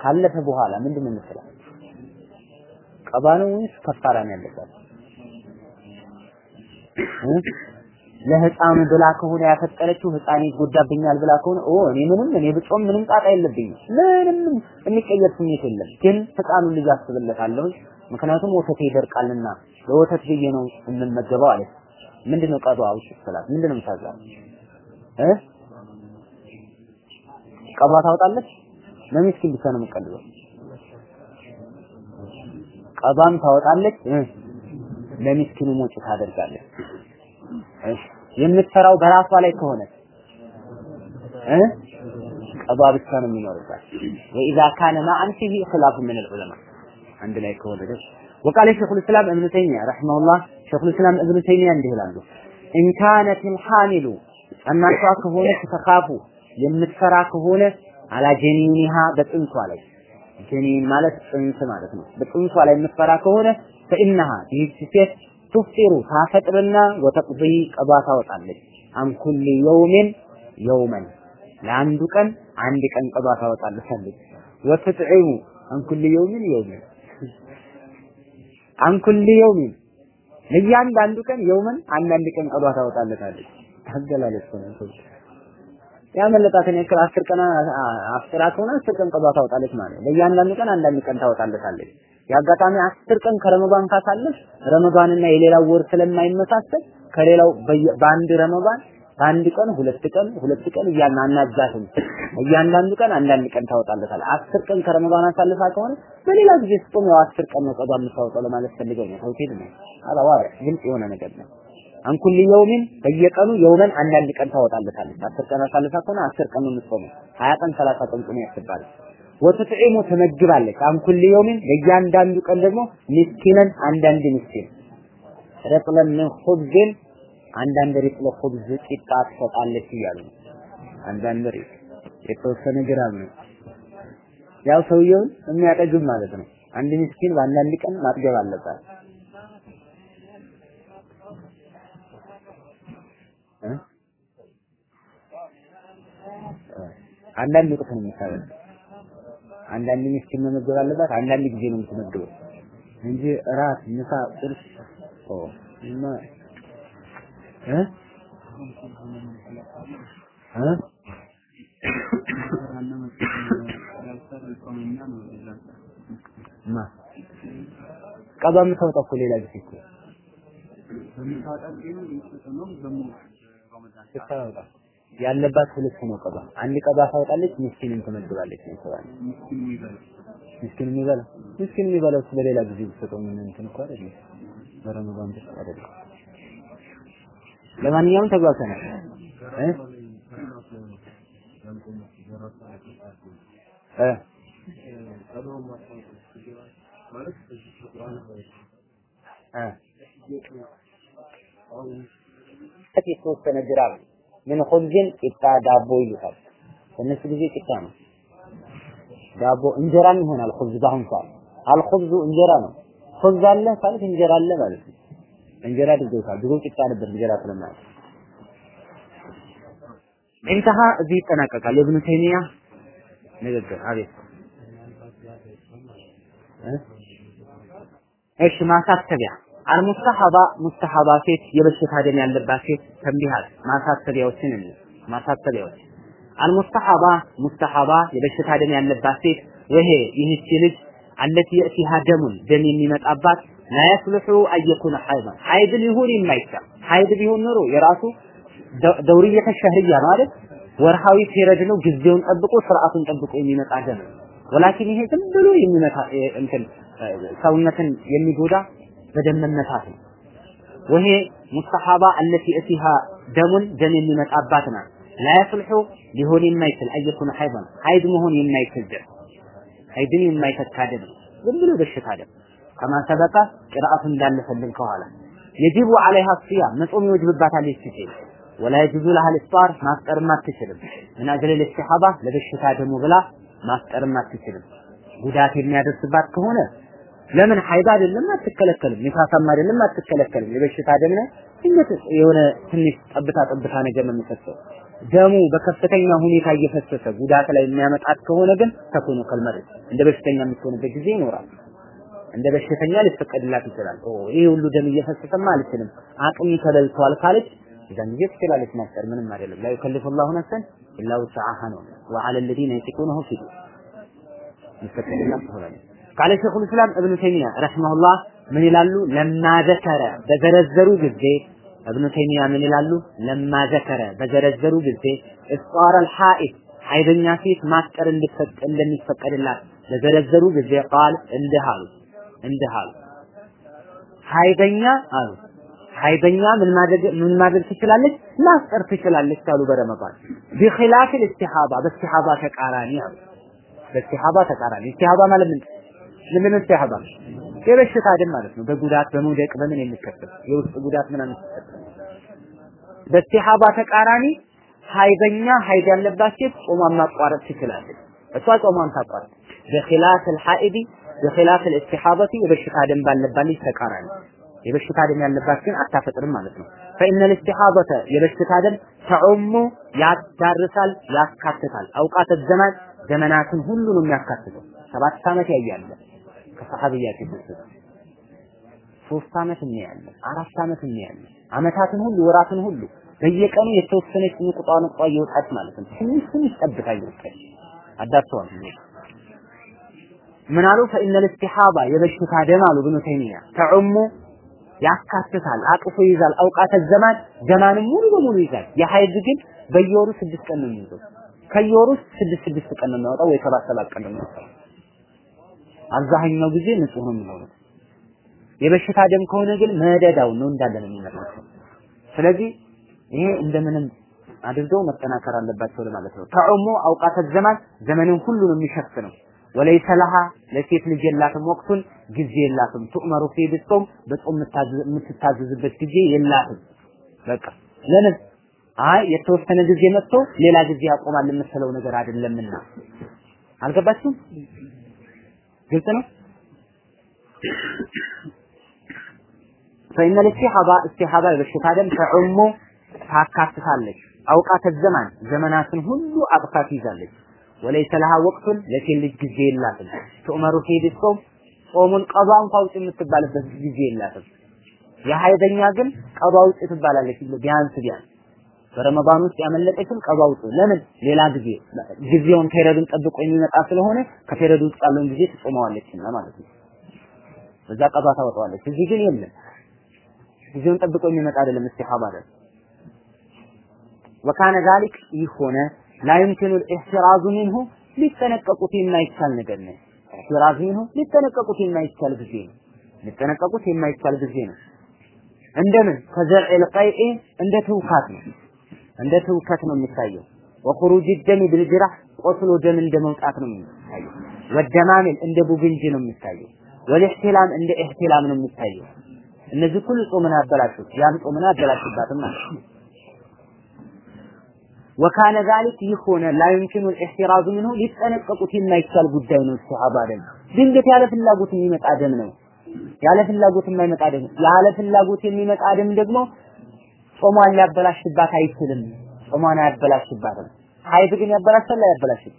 ካለፈ በኋላ ምንድን ነው የምትለው ቀባ ነው ወይስ ከፋራ ነው ያለባት ለህፃኑ ብላ ከሆነ ያፈጠረችው ህፃን ይጎዳብኛል ብላ ከሆነ ኦ እኔ ምንም እኔ ብጾም ምንም ጣጣ የለብኝም። ምንም የሚቀየር ስሜት የለም። ግን ህፃኑን ልጅ አስብለታለሁ። ምክንያቱም ወተቴ ይደርቃልና ለወተት ብዬ ነው የምመገበው አለች። ምንድነው ቀዷ? ውስጥ ስላት ምንድነው የምታዛው እ ቀዷ ታወጣለች? ለሚስኪን ብቻ ነው የምትቀልበው ቀዷም ታወጣለች ለሚስኪኑ ሞጭ ታደርጋለች እሺ የምትሰራው በራሷ ላይ ከሆነ እ ቀዷ ብቻ ነው የሚኖርባት ወኢዛ ካነ ማዕን ፊሂ ኺላፍ ምን العلماء አንድ ላይ ከሆነ ደስ وقال شيخ الاسلام ابن تيميه رحمه الله شيخ الاسلام ابن تيميه እንዲህ ይላሉ ان كانت الحامل እናቷ ከሆነች ተካፉ የምትሰራ ከሆነ አላ ጀኒኒሃ በጥንቷ ላይ ጀኒን ማለት ጽንስ ማለት ነው። በጥንቷ ላይ የምትፈራ ከሆነ ፈኢነሃ ይህች ሴት ቱፍጢሩ ታፈጥርና ወተቅዲ ቀዷ ታወጣለች። አን ኩል የውሚን የውመን ለአንዱ ቀን አንድ ቀን ቀዷ ታወጣለች። ወትጥዒሙ አን ኩል የውሚን የውመን አን ኩል የውሚን ለእያንዳንዱ ቀን የውመን አንዳንድ ቀን ቀዷ ታወጣለታለች ታገላለች ነው ያመለጣትን ያክል አስር ቀን አስራ ከሆነ አስር ቀን ቀዷ ታወጣለች ማለት ነው። በእያንዳንዱ ቀን አንዳንድ ቀን ታወጣለታለች። የአጋጣሚ አስር ቀን ከረመዳን ካሳለች ረመዳንና የሌላው ወር ስለማይመሳሰል ከሌላው በአንድ ረመዳን በአንድ ቀን ሁለት ቀን ሁለት ቀን እያልን አናዛትም። እያንዳንዱ ቀን አንዳንድ ቀን ታወጣለታል። አስር ቀን ከረመዳን አሳልፋ ከሆነ በሌላ ጊዜ ስጦም ያው አስር ቀን ነው ቀዷ የምታወጣው ለማለት ፈልገው ነው። ተውሂድ ነው። አላዋ ግልጽ የሆነ ነገር ነው። አንኩል የውሚን በየቀኑ የውመን አንዳንድ ቀን ታወጣለታለች። አስር ቀን አሳልፋ ከሆነ አስር ቀን ነው ሀያ ቀን ሰላሳ ቀን ጾም ያስባል። ወትጥዒሙ ትመግባለች። አንኩል የውሚን በእያንዳንዱ ቀን ደግሞ ምስኪንን አንዳንድ ምስኪን ረጥለን ምን ኹብዝን አንዳንድ ሪጥሎ ኹብዝ ቂጣ ትሰጣለች እያሉ ነው። አንዳንድ ሪጥ የተወሰነ ግራም ነው። ያው ሰውየውን የሚያጠግብ ማለት ነው። አንድ ምስኪን በአንዳንድ ቀን ማጥገብ አለባት። አንዳንድ ወቅት ነው የምታበል አንዳንድ ምስኪን መመገብ አለባት። አንዳንድ ጊዜ ነው የምትመገበው። እንጂ እራት፣ ምሳ፣ ቁርስ ኦ እና እ? እ? ማ? ቀዷ የምታወጣው እኮ ሌላ ጊዜ እኮ። ስታወጣ ያለባት ሁለት ነው ቀዷ። አንድ ቀዷ ታወጣለች፣ ምስኪንን ትመግባለች ነው ተባለ። ምስኪን የሚበላ ምስኪን የሚበላው? በሌላ ጊዜ ቢሰጠው ምን እንትን እኮ አይደለም፣ በረመዳን ብቻ አይደለም። ለማንኛውም ተግባብተናል። እ? እ? የተወሰነ ግራም ምን ኹብዝን ቂጣ ዳቦ ይሉታል። በእነሱ ጊዜ ቂጣ ነው። ዳቦ እንጀራም ይሆናል ኹብዝ በአሁን ሰዓት አልኹብዙ እንጀራ ነው። ኹብዝ አለ ማለት እንጀራ አለ ማለት ነው። እንጀራ አድርገውታል። ድሮ ቂጣ ነበር እንጀራ ስለማለት እንተሃ እዚህ ይጠናቀቃል። የኢብኑ ተይሚያ ንግግር አቤት እሺ ማሳሰቢያ አልሙስተሐባ ሙስተሐባ ሴት የበሽታ ደም ያለባት ሴት ተንቢሃት ማሳሰቢያዎችን እንይ ማሳሰቢያዎች። አልሙስተሐባ ሙስተሐባ የበሽታ ደም ያለባት ሴት ወሄ ይህች ልጅ አለቲ የእቲሃ ደሙን ደም የሚመጣባት ላ የስልሑ አየኩነ ሐይضን ሐይድ ሊሆን የማይቻል ሐይድ ቢሆን ኖሮ የራሱ ደውርየተ ሸህርያ ማለት ወርሃዊ ፔረድ ነው ጊዜውን ጠብቆ ስርዓቱን ጠብቆ የሚመጣ ደም ነው። ወላኪን ይሄ ዝም ብሎ የሚመታ እንትን ሰውነትን የሚጎዳ በደም መመታት ነው ወሄ ሙስተሐባ አለቲ እቲሃ ደሙን ደም የሚመጣባት ናት ላ የስልሑ ሊሆን የማይችል አየኩነ ሐይضን ሐይድ መሆን የማይችል ደም ሐይድን የማይተካ ደም ዝም ብሎ በሽታ ደም ከማ ሰበቀ ቅርአቱ እንዳለፈልን ከኋላ የጅቡ አለይሃ ሲያም መጾም ይወጅብባታል ይችላል ወላ የጁዙ ለሃ ልፍጣር ማፍጠርም አትችልም ምን አጅል ልስትሐባ ለበሽታ ደሙ ብላ ማፍጠርም አትችልም ጉዳት የሚያደርስባት ከሆነ ለምን ሀይድ አይደለም አትከለከልም፣ ንፋሳም አይደለም አትከለከልም። የበሽታ ደም ነው። የሆነ ትንሽ ጠብታ ጠብታ ነገር ነው የሚፈሰው። ደሙ በከፍተኛ ሁኔታ እየፈሰሰ ጉዳት ላይ የሚያመጣት ከሆነ ግን ተኮኑ ከልመር እንደ በሽተኛ የምትሆንበት ጊዜ ይኖራል። እንደ በሽተኛ ሊፈቀድላት ይችላል። ኦ ይሄ ሁሉ ደም እየፈሰሰማ አልችልም፣ አቅሚ ተበልቷል ካለች የዛን ጊዜ ትችላለች ማፍጠር። ምንም አይደለም። ላ ዩከልፉ ላሁ ነፍሰን ኢላ ውስዓሃ ነው። ወዐለ ለዚነ የቲቁነሁ ፊዱ ይፈቀድላት ትሆናለች። ቃለ ሸይኹል እስላም እብኑ ተይሚያ ረሂመሁላህ ምን ይላሉ? ለማ ዘከረ በዘረዘሩ ጊዜ። እብኑ ተይሚያ ምን ይላሉ? ለማ ዘከረ በዘረዘሩ ጊዜ። እስጣር አልሐኢድ ሀይደኛ ሴት ማፍጠር እንደሚፈቀድላት። በዘረዘሩ ጊዜ ቃል እንዲህ አሉ እንዲህ አሉ። ሀይደኛ አሉ። ሀይደኛ ምን ማድረግ ትችላለች? ማፍጠር ትችላለች አሉ በረመዳን። ቢኺላፍ ኢስቲሃባ በኢስቲሃባ ተቃራኒ አሉ። በኢስቲሃባ ተቃራኒ። ኢስቲሃባ ማለት ምን ምን ኢስቲሃባ የበሽታ ደም ማለት ነው። በጉዳት በመውደቅ በምን የሚከተል የውስጥ ጉዳት ምናምን የሚከተል በኢስቲሃባ ተቃራኒ ሀይደኛ ሀይድ ያለባት ሴት ጾሟን ማቋረጥ ትችላለች። እሷ ጾሟን ታቋርጥ በኺላፍ الحائض በኺላፍ الاستحاضة የበሽታ ደም ባለባት ልጅ ተቃራኒ የበሽታ ደም ያለባት ግን አታፈጥርም ማለት ነው። فإن الاستحاضة የበሽታ ደም ተዑሙ ያዳርሳል ያካትታል አውቃተ ዘመን ዘመናትን ሁሉ ነው የሚያካትተው ሰባት ዓመት ያያለ ከሰሃቢያት ይደርሳል ሶስት ዓመት እንያለ አራት ዓመት እንያለ ዓመታትን ሁሉ ወራትን ሁሉ በየቀኑ የተወሰነች ንቁጣ ንቁጣ እየወጣች ማለት ነው። ትንሽ ትንሽ ጠብታ እየወጣች አዳርሰዋል። ምን አሉ? ፈኢነል ኢስቲሃባ የበሽታ ደም አሉ ብኑ ተይሚያ ተዑሙ ያካትታል፣ አቅፎ ይይዛል። አውቃተ ዘማን ዘማንን ሙሉ በሙሉ ይይዛል። የሀይድ ግን በየወሩ ስድስት ቀን ነው የሚይዘው። ከየወሩ ስድስት ስድስት ቀን ነው የሚያወጣው ወይ ሰባት ሰባት ቀን ነው የሚያወጣው። አብዛኛው ጊዜ ንጹህ ነው የሚሆነው። የበሽታ ደም ከሆነ ግን መደዳው ነው እንዳለ ነው የሚመጣው። ስለዚህ ይሄ እንደምንም አድርገው መጠናከር አለባቸው ለማለት ነው። ተዑሙ አውቃተ ዘማን ዘመንን ሁሉ ነው የሚሸፍነው። ወለይሰ ለሃ ለሴት ልጅ የላትም ወቅቱን ጊዜ የላትም። ቱእመሩ ፊ ብጾም በጾም የምትታዘዝበት ጊዜ የላትም። በቃ ለምን አይ የተወሰነ ጊዜ መጥቶ ሌላ ጊዜ ያቆማል የምትለው ነገር አይደለምና አልገባችሁም? ግልጽ ነው። ፈኢነ ልስቲሃባ እስቲሃባ የበሽታ ደም ተዑሙ ታካትታለች። አውቃተ ዘማን ዘመናትን ሁሉ አቅፋ ትይዛለች። ወለይሰ ለሃ ወቅቱን ለሴት ልጅ ጊዜ የላትም። ትኡመሩ ፊ ቢጾም ጾሙን ቀዷ እንኳ የምትባልበት ጊዜ የላትም። የሀይደኛ ግን ቀዷ ውጭ ትባላለች ቢያንስ ቢያንስ በረመዳን ውስጥ ያመለጠችን ቀዷ ውጭ ለምን ሌላ ጊዜ ጊዜውን ፔሪዮድን ጠብቆ የሚመጣ ስለሆነ ከፔሪዮድ ውስጥ ያለውን ጊዜ ትጾመዋለችና ማለት ነው። በዛ ቀዷ ታወጣዋለች። እዚህ ግን የለም። ጊዜውን ጠብቆ የሚመጣ አይደለም እስቲሃባ አይደለም። ወካነ ዛሊክ ይህ ሆነ ላ ኢህቲራዙ ሚንሁ ሊጠነቀቁት የማይቻል ነገር ነው። ኢህቲራዙ ሚንሁ ሊጠነቀቁት የማይቻል ጊዜ ነው። ሊጠነቀቁት የማይቻል ጊዜ ነው። እንደምን ከዘርዕል ቀይኢ እንደ ትውካት ነው። እንደ ትውከት ነው የሚታየው። ወኹሩጅ ደም ቢልጅራህ ቆስሎ ደም እንደ መውጣት ነው የሚታየው። ወደማሚል እንደ ቡግንጅ ነው የሚታየው። ወልኢህቲላም እንደ ኢህቲላም ነው የሚታየው። እነዚህ ሁሉ ጾምን ያበላሹት ያን ጾምን ያበላሹባትም ማለት ነው። وكان ذلك ይህ ሆነ لا يمكن الاحتراز منه ሊጠነቀቁት የማይቻል ጉዳይ ነው። استحاضة ደም ድንገት ያለ ፍላጎት የሚመጣ ደም ነው። ያለ ፍላጎት የማይመጣ ደም ያለ ፍላጎት የሚመጣ ደም ደግሞ ጾሟን ሊያበላሽባት አይችልም። ጾሟን አያበላሽባትም። ሀይድ ግን ያበላሻል አያበላሽም?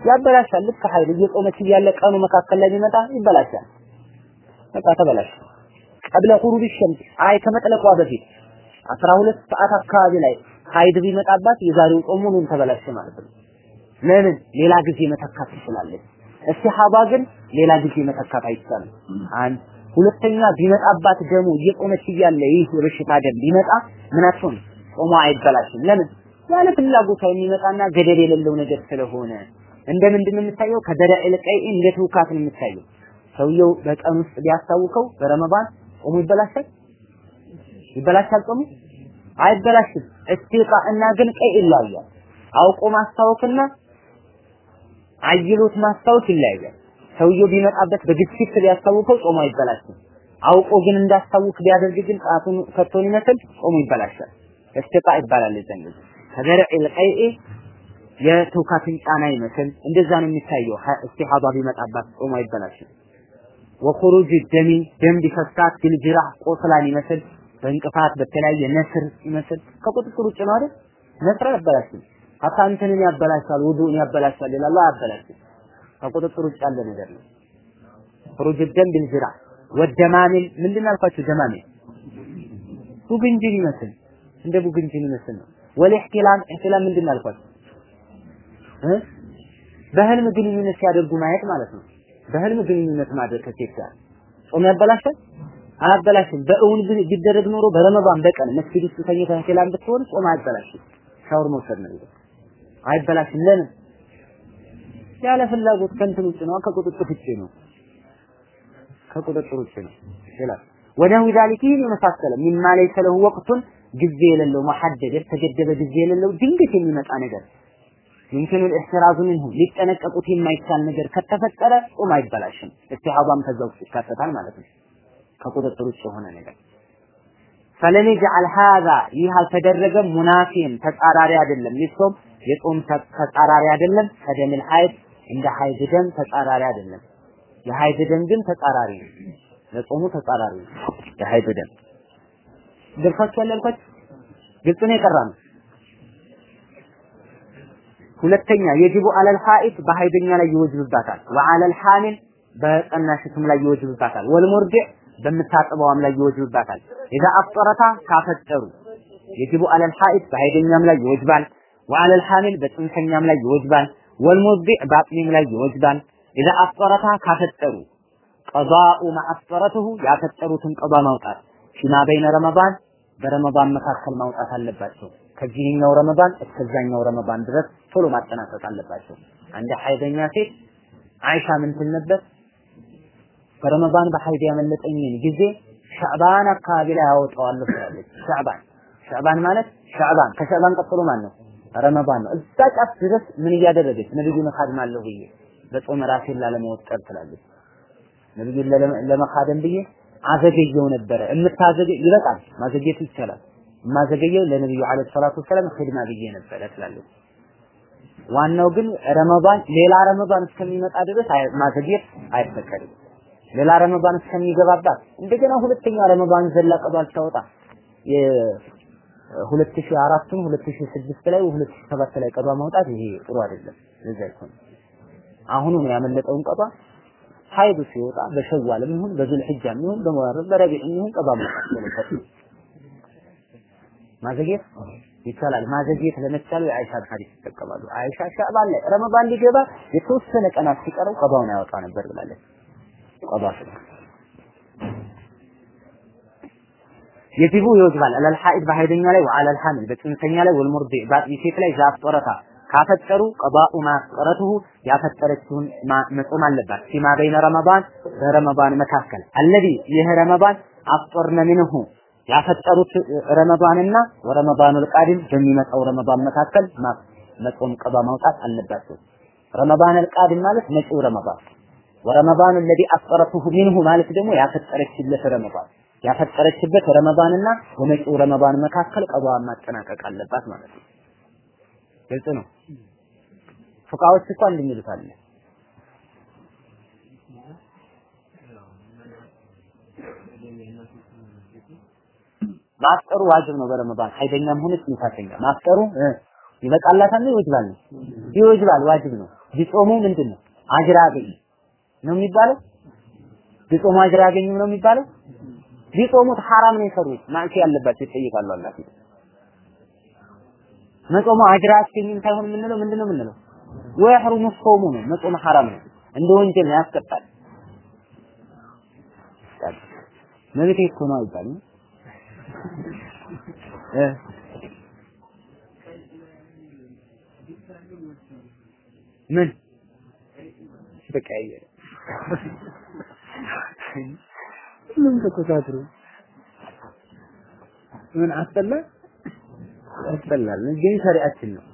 ያበላሻል። ልክ ሀይድ እየጾመች እያለ ቀኑ መካከል ላይ ቢመጣ ይበላሻል። በቃ ተበላሸ። قبل غروب الشمس አይ ከመጥለቋ በፊት አስራ ሁለት ሰዓት አካባቢ ላይ ሀይድ ቢመጣባት የዛሬው ጾም ሙሉን ተበላሸ ማለት ነው። ለምን ሌላ ጊዜ መተካት ትችላለች። استحاضة ግን ሌላ ጊዜ መተካት አይቻልም። አንድ ሁለተኛ ቢመጣባት ደሙ እየጾመች እያለ ይህ የበሽታ ደም ቢመጣ ምን አትሆን ጾሟ አይበላሽም። ለምን ያለ ፍላጎቷ የሚመጣና ገደብ የሌለው ነገር ስለሆነ እንደ ምንድን የምታየው? ከደረዕ ቀይ እንደ ትውካት ነው የምታየው። ሰውየው በቀን ውስጥ ቢያስታውከው በረመዳን ጾሙ ይበላሻል ይበላሻል ጾሙ አይበላሽም። እስቲቃ እና ግን ቀይ ይለያያል። አውቆ ማስታወክና አይሎት ማስታወክ ይለያያል። ሰውየው ቢመጣበት በግፊት ቢያስታውከው ጾሙ አይበላሽም። አውቆ ግን እንዳስታውክ ቢያደርግ ግን ጣቱን ከቶን ይመስል ጾሙ ይበላሻል። እስቲቃ ይባላል። ዘንድ ከዘርዕ ልቀይኤ የትውካትን ጫና ይመስል እንደዛ ነው የሚታየው። እስቲሃባ ቢመጣባት ጾሙ አይበላሽም። ወኹሩጅ ደሚ ደም ቢፈሳት ቢልጅራህ ቆስላን ይመስል በእንቅፋት በተለያየ ነስር ይመስል ከቁጥጥር ውጭ ነው አይደል? ነስር ያበላሽም ሀታ እንትንን ያበላሻል፣ ውዱእን ያበላሻል ይላል። አያበላሽም። ከቁጥጥር ውጭ ያለ ነገር ነው። ኹሩጅ ደም ቢልጅራህ ወደማሚል ምንድን አልኳችሁ? ደማሚል ቡግንጅን ይመስል እንደ ቡግንጅን ይመስል ነው። ወልኢህቲላም ኢህቲላም ምንድን አልኳችሁ? በህልም ግንኙነት ሲያደርጉ ማየት ማለት ነው። በህልም ግንኙነት ማድረግ ከሴት ጋር ጾም ያበላሻል? አያበላሽም። በእውን ቢደረግ ኖሮ በረመዳን በቀን መስጊድ ውስጥ ተኝተህ ኢህቲላም ብትሆን ጾም አያበላሽም። ሻወር መውሰድ ነው አይበላሽም። ለምን? ያለ ፍላጎት ከእንትን ውጭ ነው፣ ከቁጥጥር ውጭ ነው። ከቁጥጥር ውጭ ነው ይላል። ወነሁ ዛሊክ ይህን የመሳሰለ ሚማ ለይሰ ለሁ ወቅቱን ጊዜ የሌለው መሐደድ የተገደበ ጊዜ የሌለው ድንገት የሚመጣ ነገር ይምኪኑ ኢሕቲራዙ ሚንሁ ሊጠነቀቁት የማይቻል ነገር ከተፈጠረ ጾም አይበላሽም። እስቲሃባም ከዛ ውስጥ ይካተታል ማለት ነው። ከቁጥጥር ውጭ የሆነ ነገር ፈለም ይጅዐል ሀዛ ይህ አልተደረገም ሙናፊን ተጻራሪ አይደለም ሊጾም የጾም ተጻራሪ አይደለም ከደምል ሀይድ እንደ ሀይድ ደም ተጻራሪ አይደለም። የሀይድ ደም ግን ተጻራሪ ነው። ለጾሙ ተጻራሪ ነው። የሀይድ ደም ደርሳችኋል ያልኳችሁ? ግልጽ ነው የቀራ ነው ሁለተኛ يجب على الحائض በሀይደኛ ላይ ይወጅብባታል። وعلى الحامل በጸነሰችም ላይ ይወጅብባታል። والمرضع በምታጥበዋም ላይ ይወጅብባታል። إذا أفطرتا ካፈጠሩ يجب على الحائض በሀይደኛም ላይ ይወጅባል። ወአለል ሐሚል በጽንሰኛም ላይ ይወጅባል ወልሙርዲዕ በአጥሚም ላይ ይወጅባል ኢዛ አፍጠረታ ካፈጠሩ ቀዳኡ ማአፍጠረትሁ ያፈጠሩትን ቀዷ ማውጣት ፊማ በይነ ረመዳን በረመዳን መካከል ማውጣት አለባቸው ከዚህኛው ረመዳን እስከዛኛው ረመዳን ድረስ ቶሎ ማጠናቀቅ አለባቸው። አንድ ሀይደኛ ሴት አይሻ ምን ትል ነበር? በረመዳን በሀይድ ያመለጠኝን ጊዜ ሻዕባን አካባቢ ላይ አወጣዋለሁ ትላለች። ሻዕባን ሻዕባን ማለት ሻዕባን ከሻዕባን ቀጥሎ ማለት ነው ረመዳን ነው። እዛ ጫፍ ድረስ ምን እያደረገች ነብዩን እካድማለሁ ብዬ በጾም ራሴን ላለመወጠር ትላለች። ነብዩን ለመካደም ብዬ አዘገየው ነበረ። እምታዘገይ ይበቃል፣ ማዘግየት ይቻላል። ማዘገየው ለነብዩ አለይሂ ሰላቱ ወሰለም ኺድማ ብዬ ነበረ ትላለች። ዋናው ግን ረመዳን ሌላ ረመዳን እስከሚመጣ ድረስ ማዘግየት አይፈቀድም። ሌላ ረመዳን እስከሚገባባት እንደገና ሁለተኛ ረመዳን ዘላ ታወጣ የሁለት ሺህ አራቱን ሁለት ሺህ ስድስት ላይ ሁለት ሺህ ሰባት ላይ ቀዷ ማውጣት ይሄ ጥሩ አይደለም። ለዛ ይሆን አሁኑ ነው ያመለጠውን ቀዷ ሀይዱ ሲወጣ በሸዋልም ይሁን በዙል ሒጃም ይሁን በመዋረድ በረቢዕም ይሁን ቀዷ ማውጣት ስለበት ማዘግየት ይቻላል። ማዘግየት ለመቻሉ የአይሻን ሐዲስ ይጠቀማሉ። አይሻ ሻዕባን ላይ ረመዳን ሊገባ የተወሰነ ቀናት ሲቀረው ቀዷውን ያወጣ ነበር ብላለች። ቀዷ የጂቡ ይወጅባል አለል ሐኢድ በሐይደኛ ላይ ወአለል ሐሚል በጽንሰኛ ላይ ወልሙርዲ በአጥቢ ላይ ዛፍ ጦረታ ካፈጠሩ ቀባኡ ማስቀረቱሁ ያፈጠረችውን መጾም አለባት። ፊማ በይነ ረመዳን በረመዳን መካከል አለዚ ይህ ረመዳን አፍጦርነ ምንሁ ያፈጠሩት ረመዳንና ወረመዳኑ ልቃዲም በሚመጣው ረመዳን መካከል መጾም ቀባ ማውጣት አለባቸው። ረመዳን ልቃዲም ማለት መጪው ረመዳን ወረመዳኑ ለዚ አፍጠረቱሁ ምንሁ ማለት ደግሞ ያፈጠረችለት ረመዳን ያፈጠረችበት ረመዳንና በመጪው ረመዳን መካከል ቀዷን ማጠናቀቅ አለባት ማለት ነው። ግልጽ ነው። ፉቃዎች እኮ አንድ የሚሉት አለ። ማፍጠሩ ዋጅብ ነው በረመዳን። ሀይደኛም ሆነች ንፋሰኛ ማፍጠሩ ይበቃላታል ይወጅባል ነው? ይወጅባል ዋጅብ ነው። ቢጾሙ ምንድን ነው አጅር አገኝ ነው የሚባለው? ቢጾሙ አጅር አገኝም ነው የሚባለው ቢጾሙት ሐራም ነው የሰሩት። ማዕሲ ያለባቸው ይጠይቃሉ አላህ። ፊት መጾሙ አጅር አያስገኝም ሳይሆን የምንለው ምንድን ነው የምንለው? ወይሕሩሙ ሶሙ ነው። መጾም ሐራም ነው። እንደ ወንጀል ነው ያስቀጣል። መብቴ እኮ ነው አይባልም። ምን? ተቀያየረ ምን ተኮሳትሩ ምን አስጠላ? ያስጠላል ግን ሸሪዓችን ነው።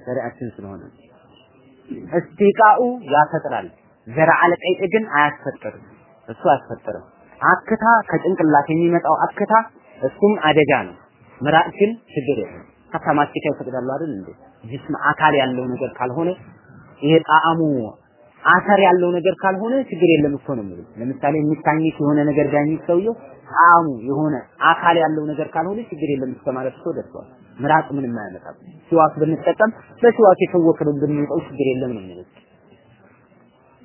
ሸሪዓችን ስለሆነ እስቲቃኡ ያፈጥራል። ዘርዓ ለቀይጥ ግን አያስፈጥርም። እሱ አያስፈጥርም። አክታ ከጭንቅላት የሚመጣው አክታ እሱም አደጋ ነው። ምራቅ ግን ችግር የለም ሀታ ማስቲካ ይፈቅዳሉ አይደል እንዴ? ጅስም አካል ያለው ነገር ካልሆነ ይሄ ጣዕሙ አተር ያለው ነገር ካልሆነ ችግር የለም እኮ ነው የሚሉት። ለምሳሌ የሚታኝክ የሆነ ነገር ዳኝክ ሰውየው ጣዕሙ የሆነ አካል ያለው ነገር ካልሆነ ችግር የለም እስከ ማለት እኮ ደርሷል። ምራቅ ምንም አያመጣም። ሲዋክ ብንጠቀም በሲዋክ የፈወክነው ብንወጣው ችግር የለም ነው የሚሉት።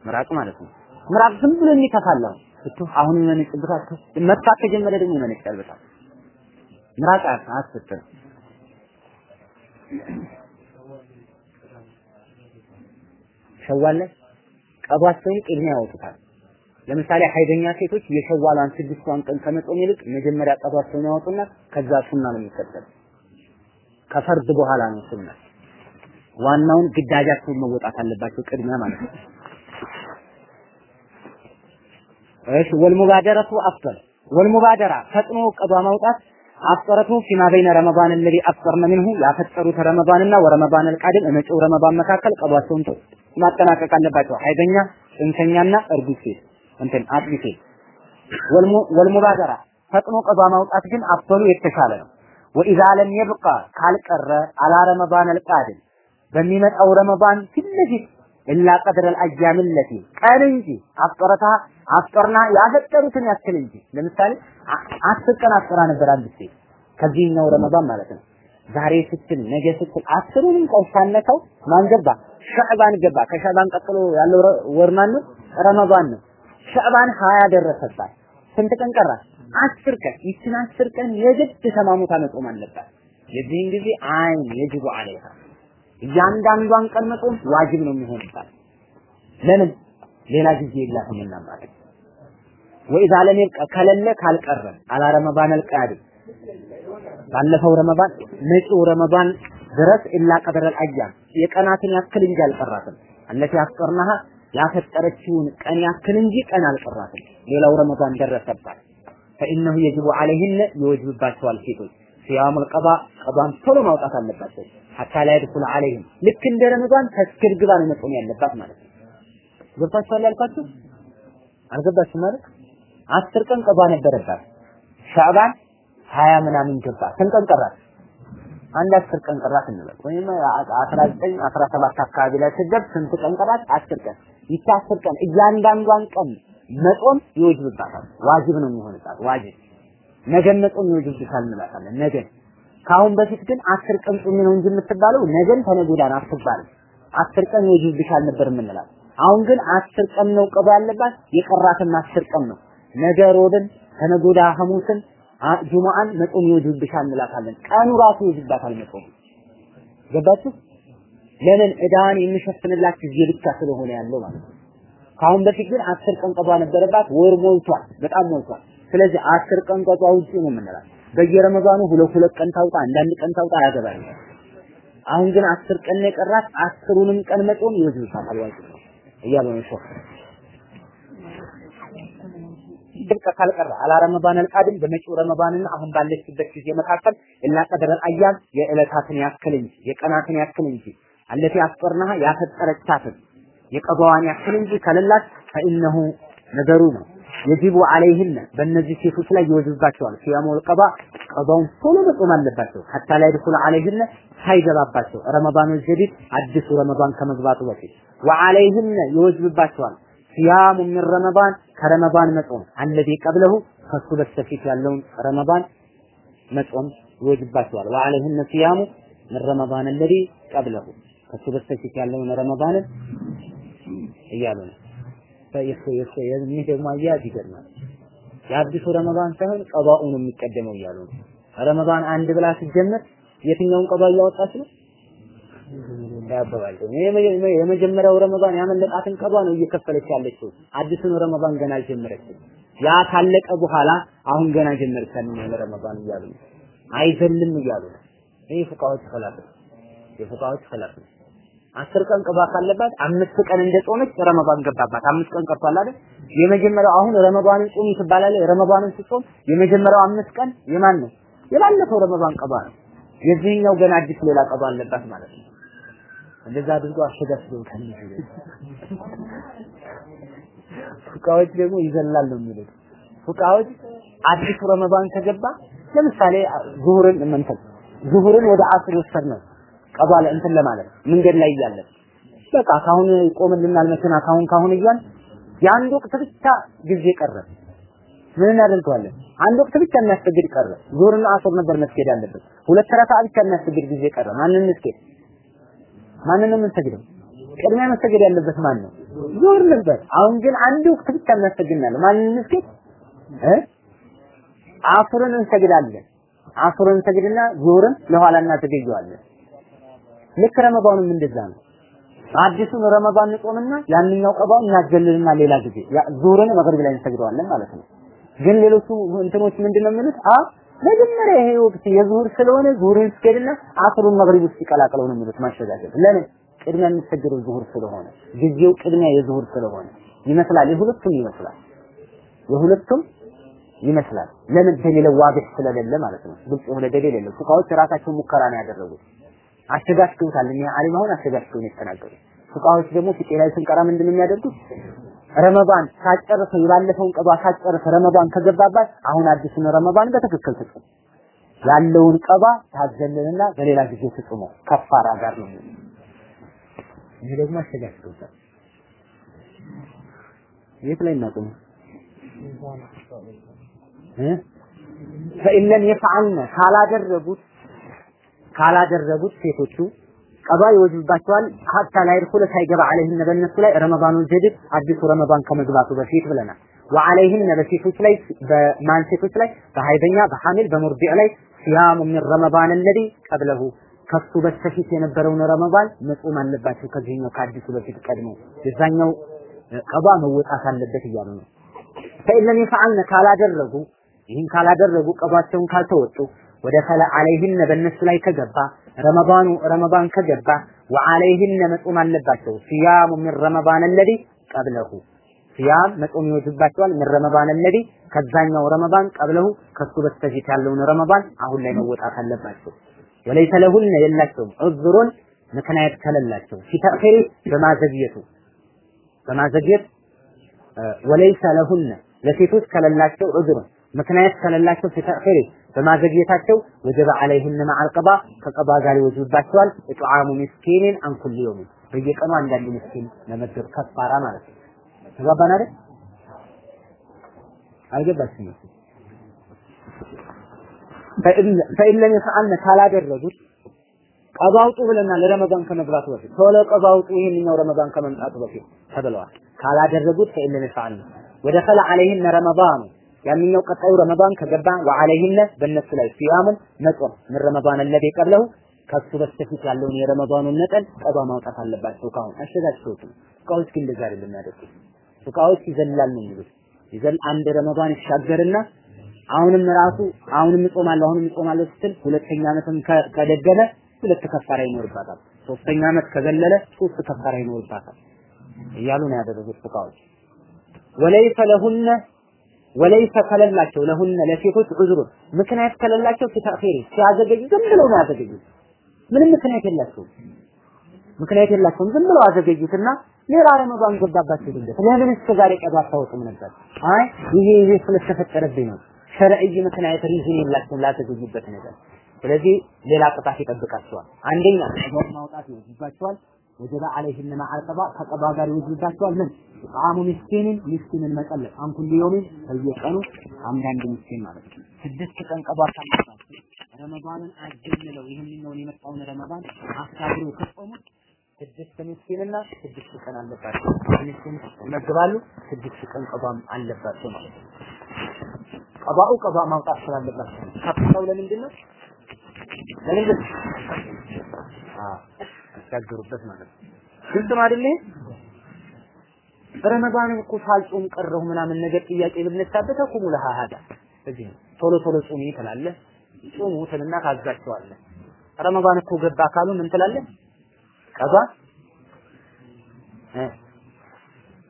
ምራቅ ማለት ነው። ምራቅ ዝም ብሎ የሚተፋላው እቱ አሁን ይመነጭበታል። መጥፋት ከጀመረ ደግሞ ይመነጫል በጣም ምራቅ አያስፈጥርም። ሸዋል ቀዷቸውን ቅድሚያ ያወጡታል። ለምሳሌ ሀይደኛ ሴቶች የሸዋላን ስድስቷን ቀን ከመጾም ይልቅ መጀመሪያ ቀዷቸውን ያወጡና ከዛ ሱና ነው የሚከተል። ከፈርድ በኋላ ነው ሱና። ዋናውን ግዳጃቸውን መወጣት አለባቸው ቅድሚያ ማለት ነው። እሺ ወልሙባደረቱ አፍጠር ወልሙባደራ ፈጥኖ ቀዷ ማውጣት አፍጠረቱ ፊማ በይነ ረመዳን الذي አፍጠርነ منه ያፈጠሩት ረመዳንና ወረመዳን አልቃድም እመጪው ረመዳን መካከል ቀዷቸውን ማጠናቀቅ አለባቸው። ሀይደኛ ጽንሰኛና እርጉዝ ሴት እንትን አጥቢ ሴት ወልሙባደራ ፈጥኖ ቀዷ ማውጣት ግን አፍሉ የተሻለ ነው። ወኢዛ ለም የብቃ ካልቀረ አላ ረመዳን አልቃድም በሚመጣው ረመዳን ፊት ለፊት ኢላ ቀድረ አልአያም ለቲ ቀን እንጂ አፍጠረታ አፍጠርና ያፈጠሩትን ያክል እንጂ ለምሳሌ አስር ቀን አፍጠራ ነበር አንድ ሴት ከዚህኛው ረመዳን ማለት ነው። ዛሬ ስትል ነገ ስትል አስሩንም ቀን ሳነካው ማን ገባ? ሸዕባን ገባ። ከሸዕባን ቀጥሎ ያለው ወር ማን ነው? ረመዳን ነው። ሸዕባን ሀያ ደረሰባት። ስንት ቀን ቀራ? አስር ቀን። ይችን አስር ቀን የግድ ተማሙታ መጾም አለባት። የዚህን ጊዜ አይን የጅቡ አለይሃ እያንዳንዷን ቀን መጾም ዋጅብ ነው የሚሆንባት። ለምን? ሌላ ጊዜ የላትምና ማለት ወኢዛ ለም ይብቃ ከሌለ ካልቀረ አላ ረመዳን አልቃዲ ባለፈው ረመዳን መጪው ረመዳን ድረስ ኢላ ቀደረ አያም የቀናትን ያክል እንጂ አልቀራትም። አለቲ አፍጠርናሃ ያፈጠረችውን ቀን ያክል እንጂ ቀን አልቀራትም። ሌላው ረመዳን ደረሰባት። ፈኢነሁ የጅቡ ዐለይህነ ይወጅብባቸዋል ሴቶች ሲያሙል ቀባ ቀባን ቶሎ ማውጣት አለባቸው። ሐታ ላይ ድኹል ዐለይህም ልክ እንደ ረመዳን ተስክር ግባ ነው መጾም ያለባት ማለት ነው። ገብታችኋል ያልኳችሁ አልገባችሁም ማለት አስር ቀን ቀባ ነበረባት። ሻዕባን ሀያ ምናምን ገባ። ስንት ቀን ቀራት? አንድ አስር ቀን ቀራት እንበል ወይም አስራ ዘጠኝ አስራ ሰባት አካባቢ ላይ ስትደርስ ስንት ቀን ቀራት? አስር ቀን። ይቺ አስር ቀን እያንዳንዷን ቀን መጾም ይወጅብባታል። ዋጅብ ነው የሚሆንባት ዋጅብ። ነገን መጾም ይወጅብሻል እንላታለን። ነገን ከአሁን በፊት ግን አስር ቀን ጾሚ ነው እንጂ የምትባለው ነገን ተነገ ወዲያ አትባልም። አስር ቀን ይወጅብሻል ነበር የምንላት። አሁን ግን አስር ቀን ነው ቀባ ያለባት። የቀራትም አስር ቀን ነው። ነገ ሮብን፣ ተነገ ወዲያ ሐሙስን ጁሙአን መጾም ይወጅብሻል እንላታለን። ቀኑ ራሱ ይወጅባታል መጾም። ገባችሁ? ለምን እዳን የሚሸፍንላት ጊዜ ብቻ ስለሆነ ያለው ማለት ነው። ከአሁን በፊት ግን አስር ቀን ቀዷ ነበረባት። ወር ሞልቷል፣ በጣም ሞልቷል። ስለዚህ አስር ቀን ቀዷ ውጪ ነው የምንላት። በየረመዳኑ ሁለት ሁለት ቀን ታውጣ፣ አንዳንድ ቀን ታውጣ አያገባል። አሁን ግን አስር ቀን የቀራት። አስሩንም ቀን መጾም ይወጅብሻል ነው እያሉ ነው ድብቀ ካልቀረ አላ ረመዳን አልቃድም በመጪው ረመዳንና አሁን ባለችበት ጊዜ መካከል ኢላ ቀደረ አያም የዕለታትን ያክል እንጂ የቀናትን ያክል እንጂ አለቲ አስጠርናሃ ያፈጠረቻትን የቀባዋን ያክል እንጂ ከሌላት ፈኢነሁ ነገሩ ነው። የጅቡ አለይህነ በእነዚህ ሴቶች ላይ ይወጅባቸዋል ሲያሙል ቀባ ቀባውን ቶሎ መጾም አለባቸው። ሐታ ላይ ድኹል አለይህነ ሳይገባባቸው። ረመዳኑ ጀዲድ አዲሱ ረመዳን ከመግባቱ በፊት። ወአለይህነ ይወጅብባቸዋል ሲያሙ ምን ረመዳን ከረመዳን መጾም አለዚ ቀብለሁ ከሱ በስተፊት ያለውን ረመዳን መጾም ይወጅባቸዋል ወአለይህነ ሲያሙ ምን ረመዳን አለዚ ቀብለሁ ከሱ በስተፊት ያለውን ረመዳንን እያሉ ነው ይህ ደግሞ አያያዝ ይገርማል። የአዲሱ ረመዳን ሳይሆን ቀባኡ ነው የሚቀደመው እያሉ ነው። ረመዳን አንድ ብላ ሲጀምር የትኛውን ቀባ እያወጣች ነው? ያበባል። የመጀመሪያው ረመዳን ያመለጣትን ቀባ ነው እየከፈለች ያለችው። አዲሱን ረመዳን ገና አልጀመረችም። ያ ካለቀ በኋላ አሁን ገና ጀመረች ያንን ረመዳን እያሉ ነው። አይዘልም እያሉ ነው። ይህ ፉቃዎች ኸላፍ ነው። የፉቃዎች ኸላፍ ነው። አስር ቀን ቅባ ካለባት አምስት ቀን እንደጾመች ረመዳን ገባባት። አምስት ቀን ቀርቷል አይደል? የመጀመሪያው አሁን ረመዳንን ጾም ትባላለች። ረመዳንን ስትጾም የመጀመሪያው አምስት ቀን የማን ነው? የባለፈው ረመዳን ቀባ ነው። የዚህኛው ገና አዲስ ሌላ ቀባ አለባት ማለት ነው። እንደዛ አድርጎ አሸጋሽገውታል። ፉቃዎች ደግሞ ይዘላል ነው የሚሉት። ፉቃዎች አዲሱ ረመዳን ከገባ ለምሳሌ ዙሁርን መንፈል ዙሁርን ወደ አስር ወሰድ ነው ቀባለ እንትን ለማለት መንገድ ላይ እያለን በቃ ካሁን ይቆምልናል መኪና ካሁን ካሁን እያል የአንድ ወቅት ብቻ ጊዜ ቀረ። ምን እናደርገዋለን? አንድ ወቅት ብቻ የሚያስገድድ ቀረ። ዙርና አስር ነበር መስገድ ያለበት። ሁለት ረካ ብቻ የሚያስገድድ ጊዜ ቀረ። ማንን እንስገድ? ማንን ነው የምንሰግደው? ቅድሚያ መሰገድ ያለበት ማን ነው? ዙር ነበር። አሁን ግን አንድ ወቅት ብቻ የሚያስገድናል። ማንን እንስገድ? አሱርን እንሰግዳለን። አሱርን እንሰግድና ዙርን ለኋላ እናዘገየዋለን። ልክ ረመዳኑም እንደዛ ነው። አዲሱን ረመዳን እንጾምና ያንኛው ቀባውን እናገልልና ሌላ ጊዜ ዙርን መግሪብ ላይ እንሰግደዋለን ማለት ነው። ግን ሌሎቹ እንትኖች ምንድነው የሚሉት? አ መጀመሪያ ይሄ ወቅት የዙሁር ስለሆነ ዙሁርን ስገድና አስሩን መግሪብ ውስጥ ይቀላቅለው ነው የሚሉት ማሸጋገር። ለምን? ቅድሚያ የሚሰገደው ዙሁር ስለሆነ ጊዜው ቅድሚያ የዙሁር ስለሆነ ይመስላል። የሁለቱም ይመስላል። የሁለቱም ይመስላል። ለምን? ደሊል ዋድህ ስለሌለ ማለት ነው። ግልጽ የሆነ ደሊል የለም። ፉቃዎች ራሳቸው ሙከራ ነው ያደረጉት። አሸጋሽተውታል። እኔ አሊም አሁን አሸጋሽተው ነው የተናገሩት። ፉቃዎች ደግሞ ፊጤ ላይ ስንቀራ ምንድን የሚያደርጉት? ረመዳን ሳጨርሰው የባለፈውን ቀዷ ሳጨርስ ረመዳን ከገባባት አሁን አዲሱን ረመዳን በትክክል ትጹም ያለውን ቀባ ታዘልልና በሌላ ጊዜ ትጹመው ከፋራ ጋር ነው። ይሄ ደግሞ አሸጋሽተውታል። የት ላይ እናቁም? ፈኢን ለም የፍዐልነ ካላደረጉት ካላደረጉት ሴቶቹ ቀባ ይወጅባቸዋል ሀታ ላይ ድኹለ ሳይገባ አለይህን በእነሱ ላይ ረመዳኑን ጀድድ አዲሱ ረመዳን ከመግባቱ በፊት ብለናል። ወአለይህን በሴቶች ላይ በማን ሴቶች ላይ በሀይደኛ በሐሚል በሙርዲዕ ላይ ሲያሙ ሚን ረመዳን አለዚ ቀብለሁ ከሱ በስተፊት የነበረውን ረመዳን መጾም አለባቸው። ከዚህኛው ከአዲሱ በፊት ቀድሞ የዛኛው ቀባ መወጣት አለበት እያሉ ነው። ፈኢን ለም የፈዐልነ ካላደረጉ ይህን ካላደረጉ ቀባቸውን ካልተወጡ ወደ ፈለ አለይህን በእነሱ ላይ ከገባ ረመዳኑ ረመዳን ከገባ ወአለይህን መጾም አለባቸው። ሲያሙ ሚን ረመዳን አለዚ ቀብለሁ። ሲያም መጾም ይወጅባቸዋል ምን ረመዳን አለዚ ከዛኛው ረመዳን ቀብለሁ። ከሱ በስተፊት ያለውን ረመዳን አሁን ላይ መወጣት አለባቸው። ወለይሰ ለሁነ የላቸውም። ዑዝሩን ምክንያት ከሌላቸው። ፊተእኺሪ በማዘግየቱ በማዘግየት ወለይሰ ለሁነ ለሴቶች ከሌላቸው ዑዝሩን ምክንያት ከሌላቸው ፊተእኺሪ በማዘግየታቸው ወጀበ አለይህን መዐል ቀባ ከቀባ ጋር ይወጅባቸዋል ኢጥዓሙ ምስኪንን አን ኩል የውሚን በየቀኑ አንዳንድ ምስኪን መመገብ ከፋራ ማለት ነው። ተግባባን አይደል? አልገባችም? ፈኢን ለም የፈዐልነ ካላደረጉት ቀባ አውጡ ብለናል። ለረመዳን ከመግባቱ በፊት ቶሎ ቀባ አውጡ ረመዳን ከመምጣቱ በፊት ተብለዋል። ካላደረጉት ፈኢን ለም የፈዐልነ ወደኸለ ዐለይህነ ረመዳኑ ያንኛው ቀጣዩ ረመዳን ከገባ ወዐለይህነ በእነሱ ላይ ሲያሙን መጾም ምን ረመዳን አለዚ ቀብለሁ ከሱ በስተፊት ያለውን የረመዳኑን መጠን ቀባ ማውጣት አለባቸው። ካሁን አሸጋሽቶት ፉቃዎች ግን እንደዛ አይደለም የሚያደርጉት። ፉቃዎች ይዘላል ነው የሚሉት። ይዘል አንድ ረመዳን ይሻገርና አሁንም ራሱ አሁንም እጾማለሁ አሁንም እጾማለሁ ስትል ሁለተኛ ዓመትም ከደገለ ሁለት ከፋራ ይኖርባታል። ሶስተኛ ዓመት ከዘለለ ሶስት ከፋራ ይኖርባታል እያሉ ነው ያደረጉት ፉቃዎች። ወለይሰ ለሁነ ወለይሰ ከለላቸው ለሁነ ለሴቶች ዑዝሩ ምክንያት ከለላቸው ሲታኺሪ ሲያዘገዩ ዝም ብለው ነው ያዘገዩት። ምንም ምክንያት የላቸውም። ምክንያት የላቸውም። ዝም ብለው አዘገዩትና ሌላ ረመዳን ገባባቸው ድንገት። ለምን እስከ ዛሬ ቀዷ አታወጡም ነበር? አይ ይሄ ይሄ ስለተፈጠረብኝ ነው። ሸርዕይ ምክንያት ሪዝን የላቸውም ላዘገዩበት ነገር። ስለዚህ ሌላ ቅጣት ይጠብቃቸዋል። አንደኛ ማውጣት ይወጅባቸዋል። ወጀበ አለይህም መዓ ቀባ ከቀባ ጋር ይወጅባቸዋል። ምን ጣዕሙ ምስኪንን ምስኪንን መቀለብ አንኩል ሊዮሚን በየቀኑ አንዳንድ ምስኪን ማለት ነው። ስድስት ቀን ቀባ ካለባቸው ረመዳንን አጀምለው ይህን ነው የመጣውን ረመዳን አሳብሮ ከጾሙት ስድስት ምስኪንና ስድስት ቀን አለባቸው። ምስኪን ይመግባሉ፣ ስድስት ቀን ቀባም አለባቸው ማለት ነው። ቀባኡ ቀባ ማውጣት ስላለባቸው ካፍታው ለምንድን ነው? ለምንድን ነው? አዎ ያሻገሩበት ማለት ነው። ግልጽ ነው አይደል? ረመዳንን እኮ ሳልጾም ቀረሁ ምናምን ነገር ጥያቄ ብነሳበት አቁሙ ለሃ ሀዳ እዚህ ቶሎ ቶሎ ጾሚ ትላለህ። ጾሙ ትልና ታዛቸዋለህ። ረመዳን እኮ ገባ ካሉ ምን ትላለህ? ቀዷ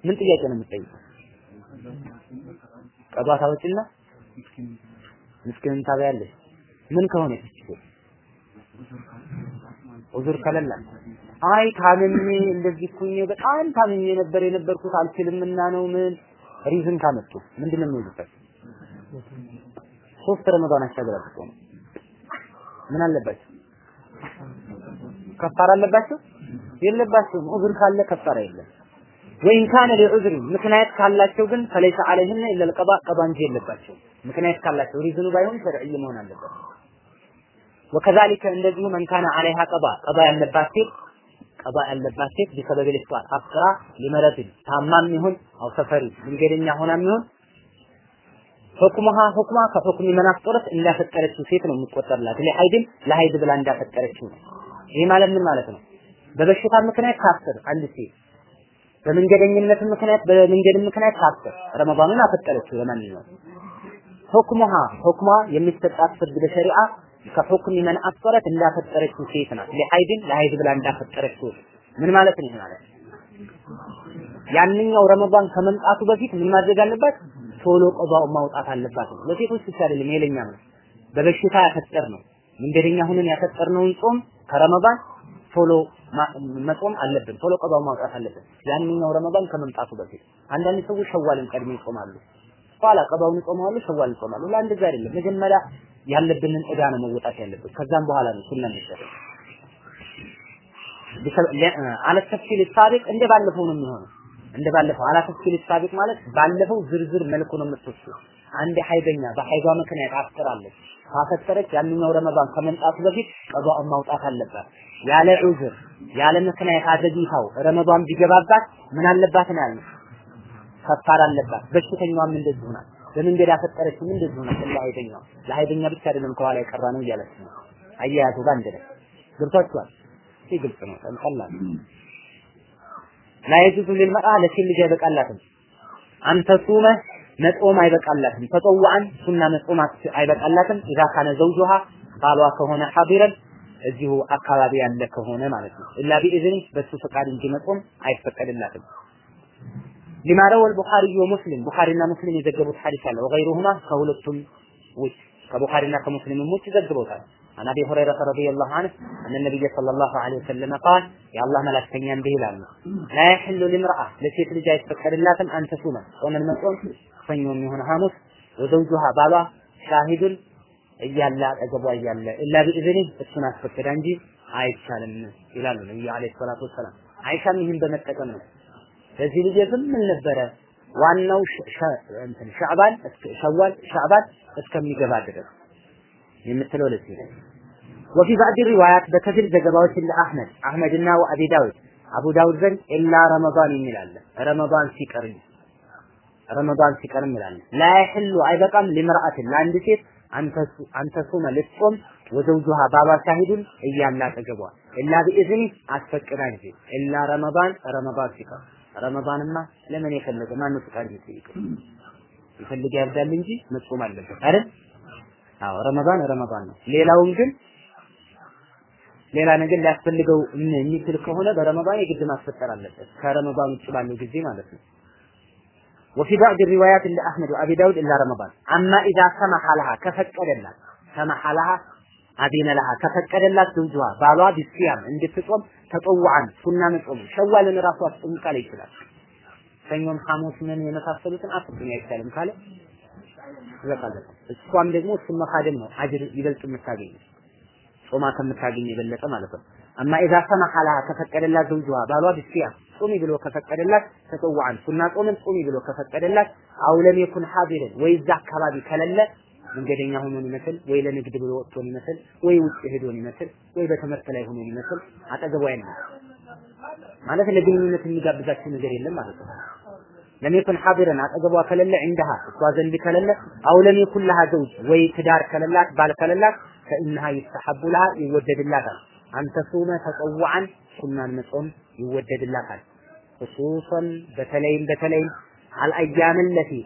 ምን ጥያቄ ነው የምትጠይቀው? ቀዷ ታወጪና ምስኪንን ታበያለሽ። ምን ከሆነ ችግር ዑዙር ከሌለ አይ ታምሜ እንደዚህ ኩኝ በጣም ታምሜ ነበር የነበርኩት አልችልምና ነው ምን reason ካመጡ ምንድነው የሚይዙበት? ሶስት ረመዳን አሻግራችሁ ነው ምን አለባቸው? ከፋራ አለባቸው? የለባቸውም። عذر ካለ ከፋራ የለም። وإن كان لعذر ምክንያት ካላቸው ግን فليس عليهن إلا القضاء قضاء እንጂ የለባቸው። ምክንያት ካላቸው reason ኑ ባይሆን شرعي መሆን አለበት። وكذلك እንደዚሁ من كان عليها قضاء قضاء ያለባት ሴት قضاء ያለባት ሴት بسبب السفر አፍቅራ ሊመረድን ታማም ይሁን አው ሰፈሪ መንገደኛ ሆናም ይሁን ሁክሙሃ ሁክማ ከሁክም መን አፍጠረት እንዳፈጠረችው ሴት ነው የሚቆጠርላት። ለሀይድን ለሀይድ ብላ እንዳፈጠረችው ነው። ይሄ ማለት ምን ማለት ነው? በበሽታ ምክንያት ታስር አንድ ሴት በመንገደኝነት ምክንያት በመንገድ ምክንያት ታስር ረመዳንን አፈጠረችው። ለማንኛውም ሁክሙሃ ሁክማ የሚሰጣት ፍርድ በሸሪዓ ከሁክም መን አፍጠረት እንዳፈጠረችው ሴት ናት። ለሀይድን ለሀይድ ብላ እንዳፈጠረችው ምን ማለት ነው? ማለት ያንኛው ረመዳን ከመምጣቱ በፊት ምን ማድረግ አለባት? ቶሎ ቀባው ማውጣት አለባት። ለሴቶች ብቻ አይደለም፣ የለኛ ነው። በበሽታ ያፈጠር ነው መንገደኛ ሁነን ያፈጠርነውን ጾም ከረመዳን ቶሎ መጾም አለብን። ቶሎ ቀባው ማውጣት አለብን። ያንኛው ረመዳን ከመምጣቱ በፊት አንዳንድ ሰዎች ሸዋልን ቀድሞ ይጾማሉ። ኋላ ቀባውን ይጾማሉ፣ ሸዋልን ይጾማሉ። ለአንድ ዛ አይደለም። መጀመሪያ ያለብንን ዕዳ ነው መወጣት ያለብን። ከዛም በኋላ ነው ሱና የሚሰጠው። አለ ተፍሲል ሳቢቅ እንደ ባለፈው ነው የሚሆነው። እንደ ባለፈው አላ ተፍሲል ሳቢቅ ማለት ባለፈው ዝርዝር መልኩ ነው የምትወስደው። አንድ ሀይደኛ በሀይዷ ምክንያት አፍጥራለች ካፈጠረች ያንኛው ረመዳን ከመምጣቱ በፊት ቀዷን ማውጣት አለባት። ያለ ዑዝር ያለ ምክንያት አዘግይታው ረመዳን ቢገባባት ምን አለባት ነው ያልነው? ከፋር አለባት። በሽተኛዋም እንደዚሁ ናት። በመንገድ ያፈጠረችም እንደዚሁ ናት። ለሀይደኛው ለሀይደኛ ብቻ አይደለም ከኋላ የቀራ ነው እያለች ነው። አያያዙ ባንድ ላይ ገብቷችኋል? ይህ ግልጽ ነው። ቀላል ላይዙ ሊልመራ ለሴት ልጅ አይበቃላትም። አንተ ሱመ መጾም አይበቃላትም። ተጠዋዕን ሱና መጾም አይበቃላትም። ኢዛ ካነ ዘውጁሃ ባሏ ከሆነ ሐዲረን እዚሁ አካባቢ ያለ ከሆነ ማለት ነው። ኢላ ቢኢዝኒ በሱ ፈቃድ እንጂ መጾም አይፈቀድላትም። ሊማ ረወል ቡኻሪ ወሙስሊም ቡኻሪና ሙስሊም የዘገቡት ሐዲስ አለ። ወገይሩሁማ ከሁለቱም ውጭ ከቡኻሪና ከሙስሊምም ውጭ ዘግበውታል። عن ابي هريره رضي الله عنه ان النبي صلى الله عليه وسلم قال يا الله ملائكتني እንዲህ ይላሉ። لا يحل لامراه ለሴት ልጅ አይፈቀድላትም አንተ ሱመ ጾምን መጾም ሰኞም ይሁን ሐሙስ ወዘውጁሃ ባሏ ሻሂዱን እያለ አጠገቧ እያለ ኢላ ቢኢዝኒ እሱን አስፈቅዳ እንጂ አይቻልም ይላሉ ነብዩ አለይሂ ሰላቱ ወሰላም። አይሻም ይህን በመጠቀም ነው። በዚህ ልጅ ዝም ነበረ? ዋናው እንትን ሻዕባን ሸዋል ሻዕባን እስከሚገባ ድረስ የምትለው ለዚህ ነው። وفي بعض روايات በከፊል ዘገባዎች እንደ አህመድ አህመድና وأبي ዳውድ። አቡ ዳውድ ዘንድ إلا رمضان የሚላለ ረመዳን ሲቀር ረመዳን ሲቀር ይላል لا يحل አይበቃም لامرأة ለአንድ ሴት أن تصوم ልትጾም وزوجها شاهد አጠገቧ። إلا بإذنه አስፈቅዳ እንጂ ኢላ ረመዳን ረመዳን ሲቀር ረመዳንማ ለምን የፈለገ ማን ፍቃድ ይጠይቅ ይፈልግ ያብዳል እንጂ መጾም አለበት አይደል አዎ ረመዳን ረመዳን ነው ሌላውን ግን ሌላ ነገር ሊያስፈልገው የሚችል ከሆነ በረመዳን የግድ ማስፈጠር አለበት ከረመዳን ውጭ ባለው ጊዜ ማለት ነው وفي بعض الروايات عند أحمد وأبي داود إلا رمضان أما إذا سمح لها كفكر الناس سمح لها ለሃ ከፈቀደላት ዘውጅዋ ባሏ ቢስያም እንድትጾም ተጠዋዓን ሱና መጾም ሸዋልን ራሱ አስጾም ካለ ይችላል። ሰኞም ሐሙስን የመሳሰሉትን አስጾም አይቻልም ካለ ይበቃለታል። እሷም ደግሞ እሱን መካደም ነው አጅር ይበልጥ የምታገኝ ጾማ ከምታገኝ የበለጠ ማለት ነው። አማ ኢዛ ሰመሐ ከፈቀደላት ዘውጅዋ ባሏ ቢስያም ጾሚ ብሎ ከፈቀደላት ተጠዋዓን ሱና ጾምን ጾሚ ብሎ ከፈቀደላት አውለም የኩን ሐዲረን ወይ እዛ አካባቢ ከሌለ መንገደኛ ሆኖን ይመስል ወይ ለንግድ ብሎ ወጥቶን ይመስል ወይ ውጭ ሄዶን ይመስል ወይ በትምህርት ላይ ሆኖን ይመስል አጠገቧ ያለ ማለት ለግንኙነት የሚጋብዛቸው ነገር የለም ማለት ነው። ለም የኩን ሐዲረን አጠገቧ ከሌለ እንደሃ እሷ ዘንድ ከሌለ አው ለም የኩን ለሃ ዘውጅ ወይ ትዳር ከሌላት ባል ከሌላት ፈኢንሃ ይስተሐቡ ለሃ ይወደድላታል። አንተ ሱመ ተጠዋዓን ሱናን መጾም ይወደድላታል። ሁሱሰን በተለይም በተለይም አልአያም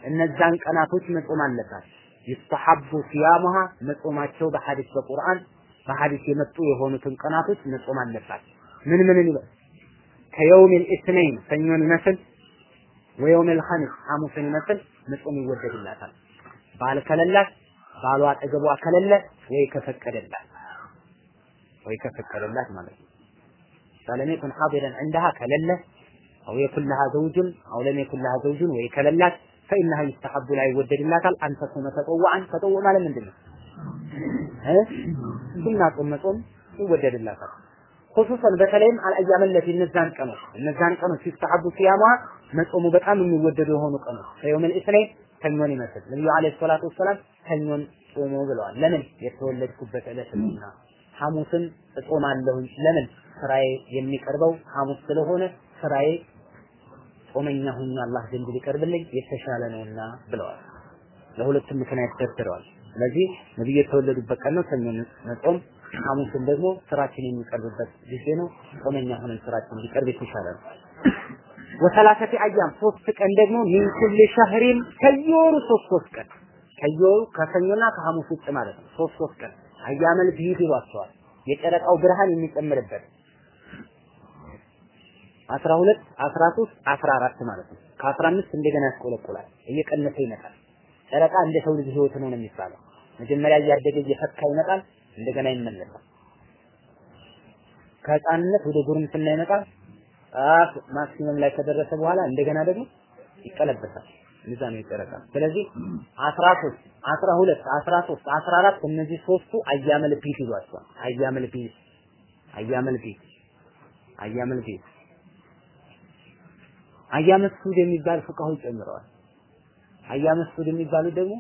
እነዛን ቀናቶች መጾም አለባት። ይስተሐቡ ሲያሙሃ መጾማቸው በሐዲስ በቁርአን በሐዲስ የመጡ የሆኑትን ቀናቶች መጾም አለባት። ምን ምን ይበል ከየውም ኢስነይን ሰኞን ይመስል ወየውም ልኸሚስ ሐሙስን ይመስል መጾም ይወደድላታል። ባል ከሌላት ባሏ አጠገቧ ከሌለ ወይ ከፈቀደላት ወይ ከፈቀደላት ማለት ነው። فلم يكن حاضرا عندها كلله أو يكن لها زوج أو لم يكن لها زوج ويكللات فإنها ፈኢንሃ ይስተሐቡ ላይ ይወደድላታል። አንተ ሶመ ተጠዋዕን ተጠውዕ ማለት ምንድን ነው? ሱና ጾም መጾም ይወደድላታል። ሁሱሰን በተለይም አልአያመን ለፊ እነዛን ቀኖች እነዛን ቀኖች ይስተሐቡ ሲያሟ መጾሙ በጣም የሚወደዱ የሆኑ ቀኖች ከየውመል ኢስነይን ሰኞን ይመስል ነቢዩ ዓለይሂ ሰላቱ ወሰላም ሰኞን ጾሙ ብለዋል። ለምን የተወለድኩበት ዕለት ነውና ሐሙስን እጾማለሁኝ። ለምን ስራዬ የሚቀርበው ሐሙስ ስለሆነ ስራዬ ጾመኛ ሁኜ አላህ ዘንድ ሊቀርብልኝ የተሻለ ነውና ብለዋል። ለሁለቱም ምክንያት ደርድረዋል። ስለዚህ ነብዩ የተወለዱበት ቀን ነው ሰኞ መጾም፣ ሐሙስን ደግሞ ስራችን የሚቀርብበት ጊዜ ነው። ጾመኛ ሆነን ስራችን ሊቀርብ የተሻለ ነው። ወሰላሰቲ አያም ሶስት ቀን ደግሞ ሚን ኩል ሸህሪን ከየወሩ ሶስት ሶስት ቀን ከየወሩ ከሰኞና ከሐሙስ ውጭ ማለት ነው። ሶስት ሶስት ቀን አያመል ቢሂድ ይሏቸዋል። የጨረቃው ብርሃን የሚጨምርበት አስራ ሁለት አስራ ሶስት አስራ አራት ማለት ነው። ከአስራ አምስት እንደገና ያስቆለቁላል እየቀነሰ ይመጣል። ጨረቃ እንደ ሰው ልጅ ህይወት ነው ነው የሚባለው። መጀመሪያ እያደገ እየፈካ ይመጣል፣ እንደገና ይመለሳል። ከህፃንነት ወደ ጉርምስና ይመጣል። ጫፍ ማክሲመም ላይ ከደረሰ በኋላ እንደገና ደግሞ ይቀለበሳል። እንደዛ ነው የጨረቃ። ስለዚህ 13 12 13 14 እነዚህ ሶስቱ أيام البيض ይሏቸዋል። أيام البيض أيام أيام السود የሚባል ፉቀሃዎች ጨምረዋል። أيام السود የሚባሉት ደግሞ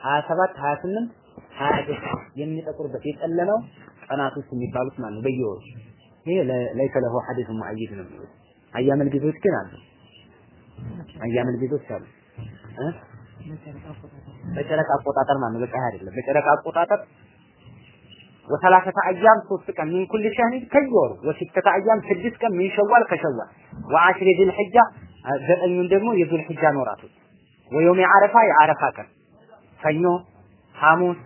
27 28 29 የሚጠቁርበት የጨለመው ቀናቶች የሚባሉት ማለት ነው በየወሩ ይሄ ليس له حديث مؤيد ነው የሚሉት። أيام البيض ኦች ግን አሉ። أيام البيض ኦች አሉ በጨረቃ አቆጣጠር ማለት ነው። በፀሐይ አይደለም። በጨረቃ አቆጣጠር وثلاثة أيام ሶስት ቀን من كل شهر ከየወሩ? وستة أيام ስድስት ቀን من شوال ከሸዋል? وعشر የዙል ሒጃ ዘጠኙን ደግሞ የዙል ሒጃ ወራቶች ويوم የዓረፋ የዓረፋ ቀን። ሰኞ፣ ሐሙስ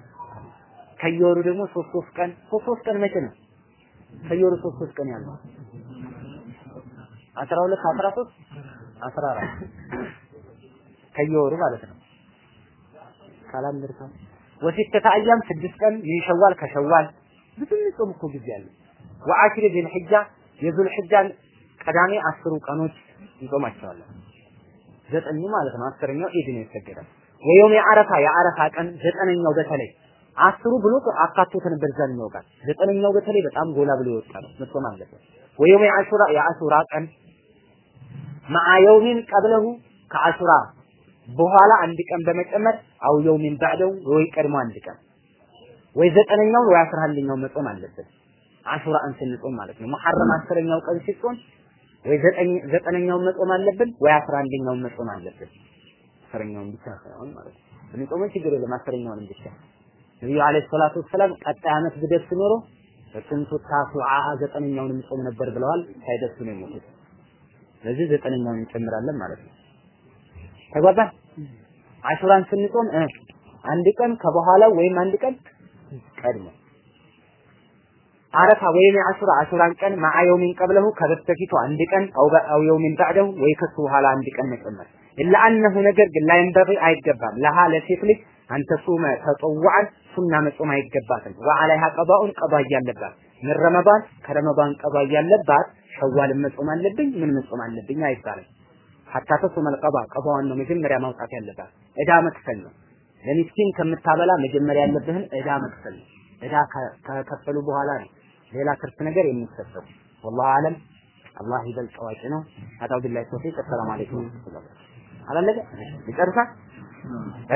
ከየወሩ ደግሞ ሶስት ሶስት ቀን። ሶስት ሶስት ቀን መቼ ነው? ከየወሩ ሶስት ሶስት ቀን ያለው? አስራ ሁለት አስራ ሶስት አስራ አራት። ከየወሩ ማለት ነው። ካላንደር ወሲተተ አያም ስድስት ቀን ሚን ሸዋል ከሸዋል ብዙ የሚጾም እኮ ጊዜ አለ። ወአሽር ዚል ሒጃ የዙል ሒጃን ቀዳሜ አስሩ ቀኖች እንጾማቸዋለን። ዘጠኙ ማለት ነው። አስረኛው ኢድ ነው ይሰገዳል። ወየውም የዓረፋ የዓረፋ ቀን ዘጠነኛው በተለይ አስሩ ብሎ አካቶት ነበር ዘጠነኛው ቀን ዘጠነኛው በተለይ በጣም ጎላ ብሎ የወጣ ነው። መጾም አለበት። ወየውም የአሹራ የአሹራ ቀን መዓ የውሚን ቀብለሁ ከአሹራ በኋላ አንድ ቀን በመጨመር አው የውሚን ባዕደው ወይ ቀድሞ አንድ ቀን ወይ ዘጠነኛውን ወይ አስራ አንደኛውን መጾም አለበት። አሹራን ስንጾም ማለት ነው። መሐረም አስረኛው ቀን ሲጾም ወይ ዘጠነኛውን መጾም አለብን ወይ አስራ አንደኛውን መጾም አለብን። አስረኛውን ብቻ ሳይሆን ማለት ነው። ብንጾመው ችግር የለም አስረኛውንም ብቻ ነብዩ አለይሂ ሰላቱ ወሰላም ቀጣይ ዓመት ብደርስ ኖሮ በስንቱ ታሱዓ ዘጠነኛውንም ጾም ነበር ብለዋል። ሳይደርሱ ነው የሞቱት። ስለዚህ ዘጠነኛውን እንጨምራለን ማለት ነው። ተግባባን? አሹራን ስንጾም አንድ ቀን ከበኋላው ወይም አንድ ቀን ቀድሞ አረፋ ወይም የአሹራ አሹራን ቀን ማዓ የውሚን ቀብለሁ ከበስተፊቱ አንድ ቀን አው የውሚን ባዕደሁ ወይ ከሱ በኋላ አንድ ቀን መጨመር ኢላ አነሁ ነገር ግን ላይንበሪ አይገባም ለሃ ለሴት ልጅ አንተ ሱመ ተጠዋዕን ሱና መጾም አይገባትም። ወዐለይሃ ቀባኡን ቀባ እያለባት ምን ረመዳን ከረመዳን ቀባ እያለባት ሸዋልን መጾም አለብኝ ምን መጾም አለብኝ አይባልም። ሐታ ተሱመል ቀዳ ነው መጀመሪያ ማውጣት ያለባት። እዳ መክፈል ነው። ለሚስኪን ከምታበላ መጀመሪያ ያለብህን እዳ መክፈል ነው። እዳ ከከፈሉ በኋላ ነው ሌላ ትርፍ ነገር የሚሰጠው። والله أعلم አላህ ይበልጥ አዋቂ ነው። وبالله التوفيق። السلام عليكم አላለቀ ይጨርሳ።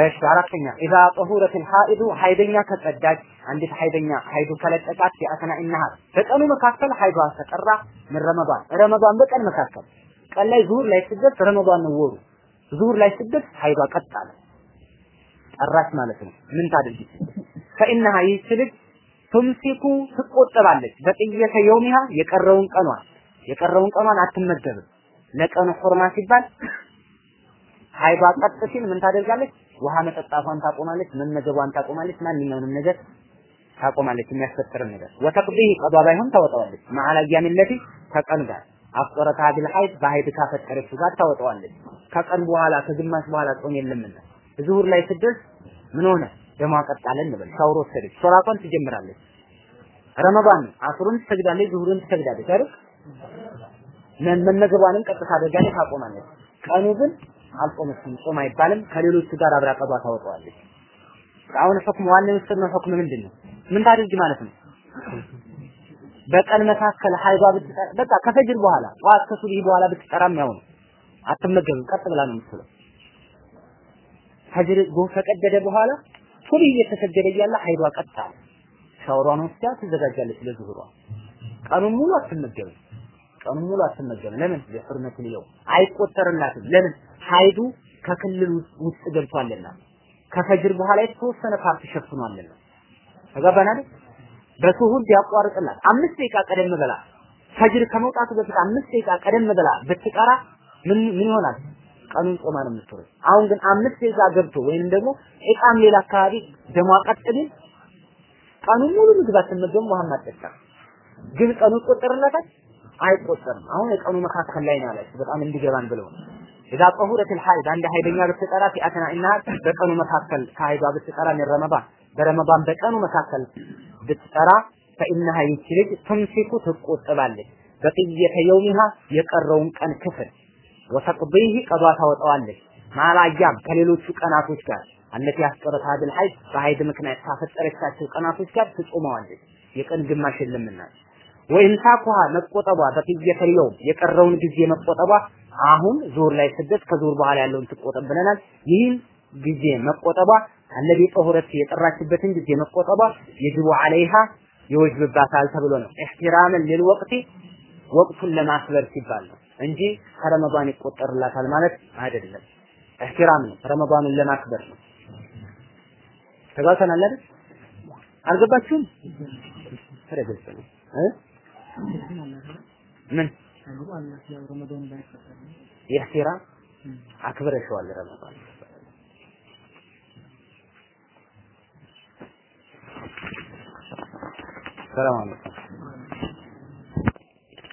እሺ አራተኛ إذا طهرت الحائض ሀይደኛ ከጸዳች አንዲት ሀይደኛ ሀይዱ ከለቀቃት أثناء النهار በቀኑ መካከል ሀይዷ ከጠራ ምን ረመዷን ረመዷን በቀን መካከል ቀን ላይ ዙሁር ላይ ስደት ረመዳን ነው ወሩ። ዙሁር ላይ ስደት ሀይዷ ቀጥ አለ። ጠራች ማለት ነው። ምን ታድርጊ? ፈኢነሃ ይህች ልጅ ትቆጠባለች። በቅየተ የውሚሃ የቀረውን ቀኗን የቀረውን ቀኗን አትመገብም። ለቀኑ ሑርማ ሲባል ሀይባ ቀጥ ሲል ምን ታደርጋለች? ውሃ መጠጣቷን ታቆማለች፣ መመገቧን ታቆማለች፣ ማንኛውንም ነገር ታቆማለች፣ የሚያስፈጥርን ነገር ወተቅዲህ ቀዷ ባይሆን ታወጣዋለች። መዓል አያም ለቲ ከቀን ጋር አፍቆረታ ቢል ሀይድ በሀይድ ካፈጠረችው ጋር ታወጣዋለች። ከቀን በኋላ ከግማሽ በኋላ ጾም የለምና ዙሁር ላይ ስደርስ ምን ሆነ? ደሟ ቀጣለ እንበል። ሻውር ወሰደች፣ ሶላቷን ትጀምራለች። ረመዳን አስሩን ትሰግዳለች፣ ዙሁርን ትሰግዳለች አይደል? መመገቧንም ቀጥታ አድርጋለች፣ ታቆማለች። ቀኑ ግን አልጾመችም፣ ጾም አይባልም። ከሌሎቹ ጋር አብራ ቀዷ ታወጣዋለች። አሁን ሁክም ዋና የወሰድነው ሁክም ምንድን ነው? ምን ታድርግ ማለት ነው? በቀን መካከል ሀይዷ ብትጠራ በቃ ከፈጅር በኋላ ጠዋት ከሱብሂ በኋላ ብትጠራም ያው ነው። አትመገብም፣ ቀጥ ብላ ነው የምትውለው። ፈጅር ጎህ ከቀደደ በኋላ ሱብሂ እየተሰገደ እያለ ሀይዷ ቀጥ አለ። ሻወሯን ወስዳ ትዘጋጃለች ለዙሁሯ። ቀኑን ሙሉ አትመገብም። ቀኑን ሙሉ አትመገብም። ለምን? ለሑርመት ነው አይቆጠርላትም። ለምን? ሀይዱ ከክልል ውስጥ ገብቷልና ከፈጅር በኋላ የተወሰነ part ሸፍኗልና አይደል? በሱሁር ቢያቋርጥላት አምስት ደቂቃ ቀደም ብላ ፈጅር ከመውጣቱ በፊት አምስት ደቂቃ ቀደም ብላ ብትቀራ ምን ምን ይሆናል? ቀኑን ጾማ ነው የምትውለው። አሁን ግን አምስት ደቂቃ ገብቶ ወይም ደግሞ ኢቃም ሌላ አካባቢ ደሟ ቀጥ ቢል ቀኑን ሙሉ ምግብ አትመገብም፣ ውሃም አትጠጣም። ግን ቀኑ ይቆጠርላታል? አይቆጠርም። አሁን የቀኑ መካከል ላይ ነው ያለች በጣም እንዲገባን ብለው ኢዛ ጠሁረት الحائض አንድ ሀይደኛ ብትጠራ ፊአተና እና በቀኑ መካከል ከሀይዷ ብትጠራ ነው ረመዳን በረመዳን በቀኑ መካከል ብትጠራ ፈኢነሃ ይቺ ልጅ ትምሲኩ ትቆጥባለች። በቅየተ የውሚሃ የቀረውን ቀን ክፍል ወተቅዲህ ቀዷ ታወጣዋለች ማላያም ከሌሎቹ ቀናቶች ጋር አለቲ ያስቀረት ሀድል ሀይድ በሀይድ ምክንያት ካፈጠረቻቸው ቀናቶች ጋር ትጾመዋለች። የቀን ግማሽ የለምና ወኢምሳኩሃ መቆጠቧ በቅየተ የውም የቀረውን ጊዜ መቆጠቧ አሁን ዙር ላይ ስደት ከዙር በኋላ ያለውን ትቆጠብ ብለናል። ይህን ጊዜ መቆጠቧ አለዚ ጠሁረት የጠራችበትን ጊዜ መቆጠቧ የጅቡ አለይሃ ይወጅብባታል ተብሎ ነው። ኢህቲራምን ሊልወቅቲ ወቅቱን ለማክበር ሲባል ነው እንጂ ከረመዳን ይቆጠርላታል ማለት አይደለም። ኢህቲራም ነው፣ ረመዳንን ለማክበር ነው። ተጋብተናል አይደል? አልገባችሁም? ግልጽ ነው ምን የኢህቲራም አክብረሽዋል ረመዳን ሰላም አለይኩም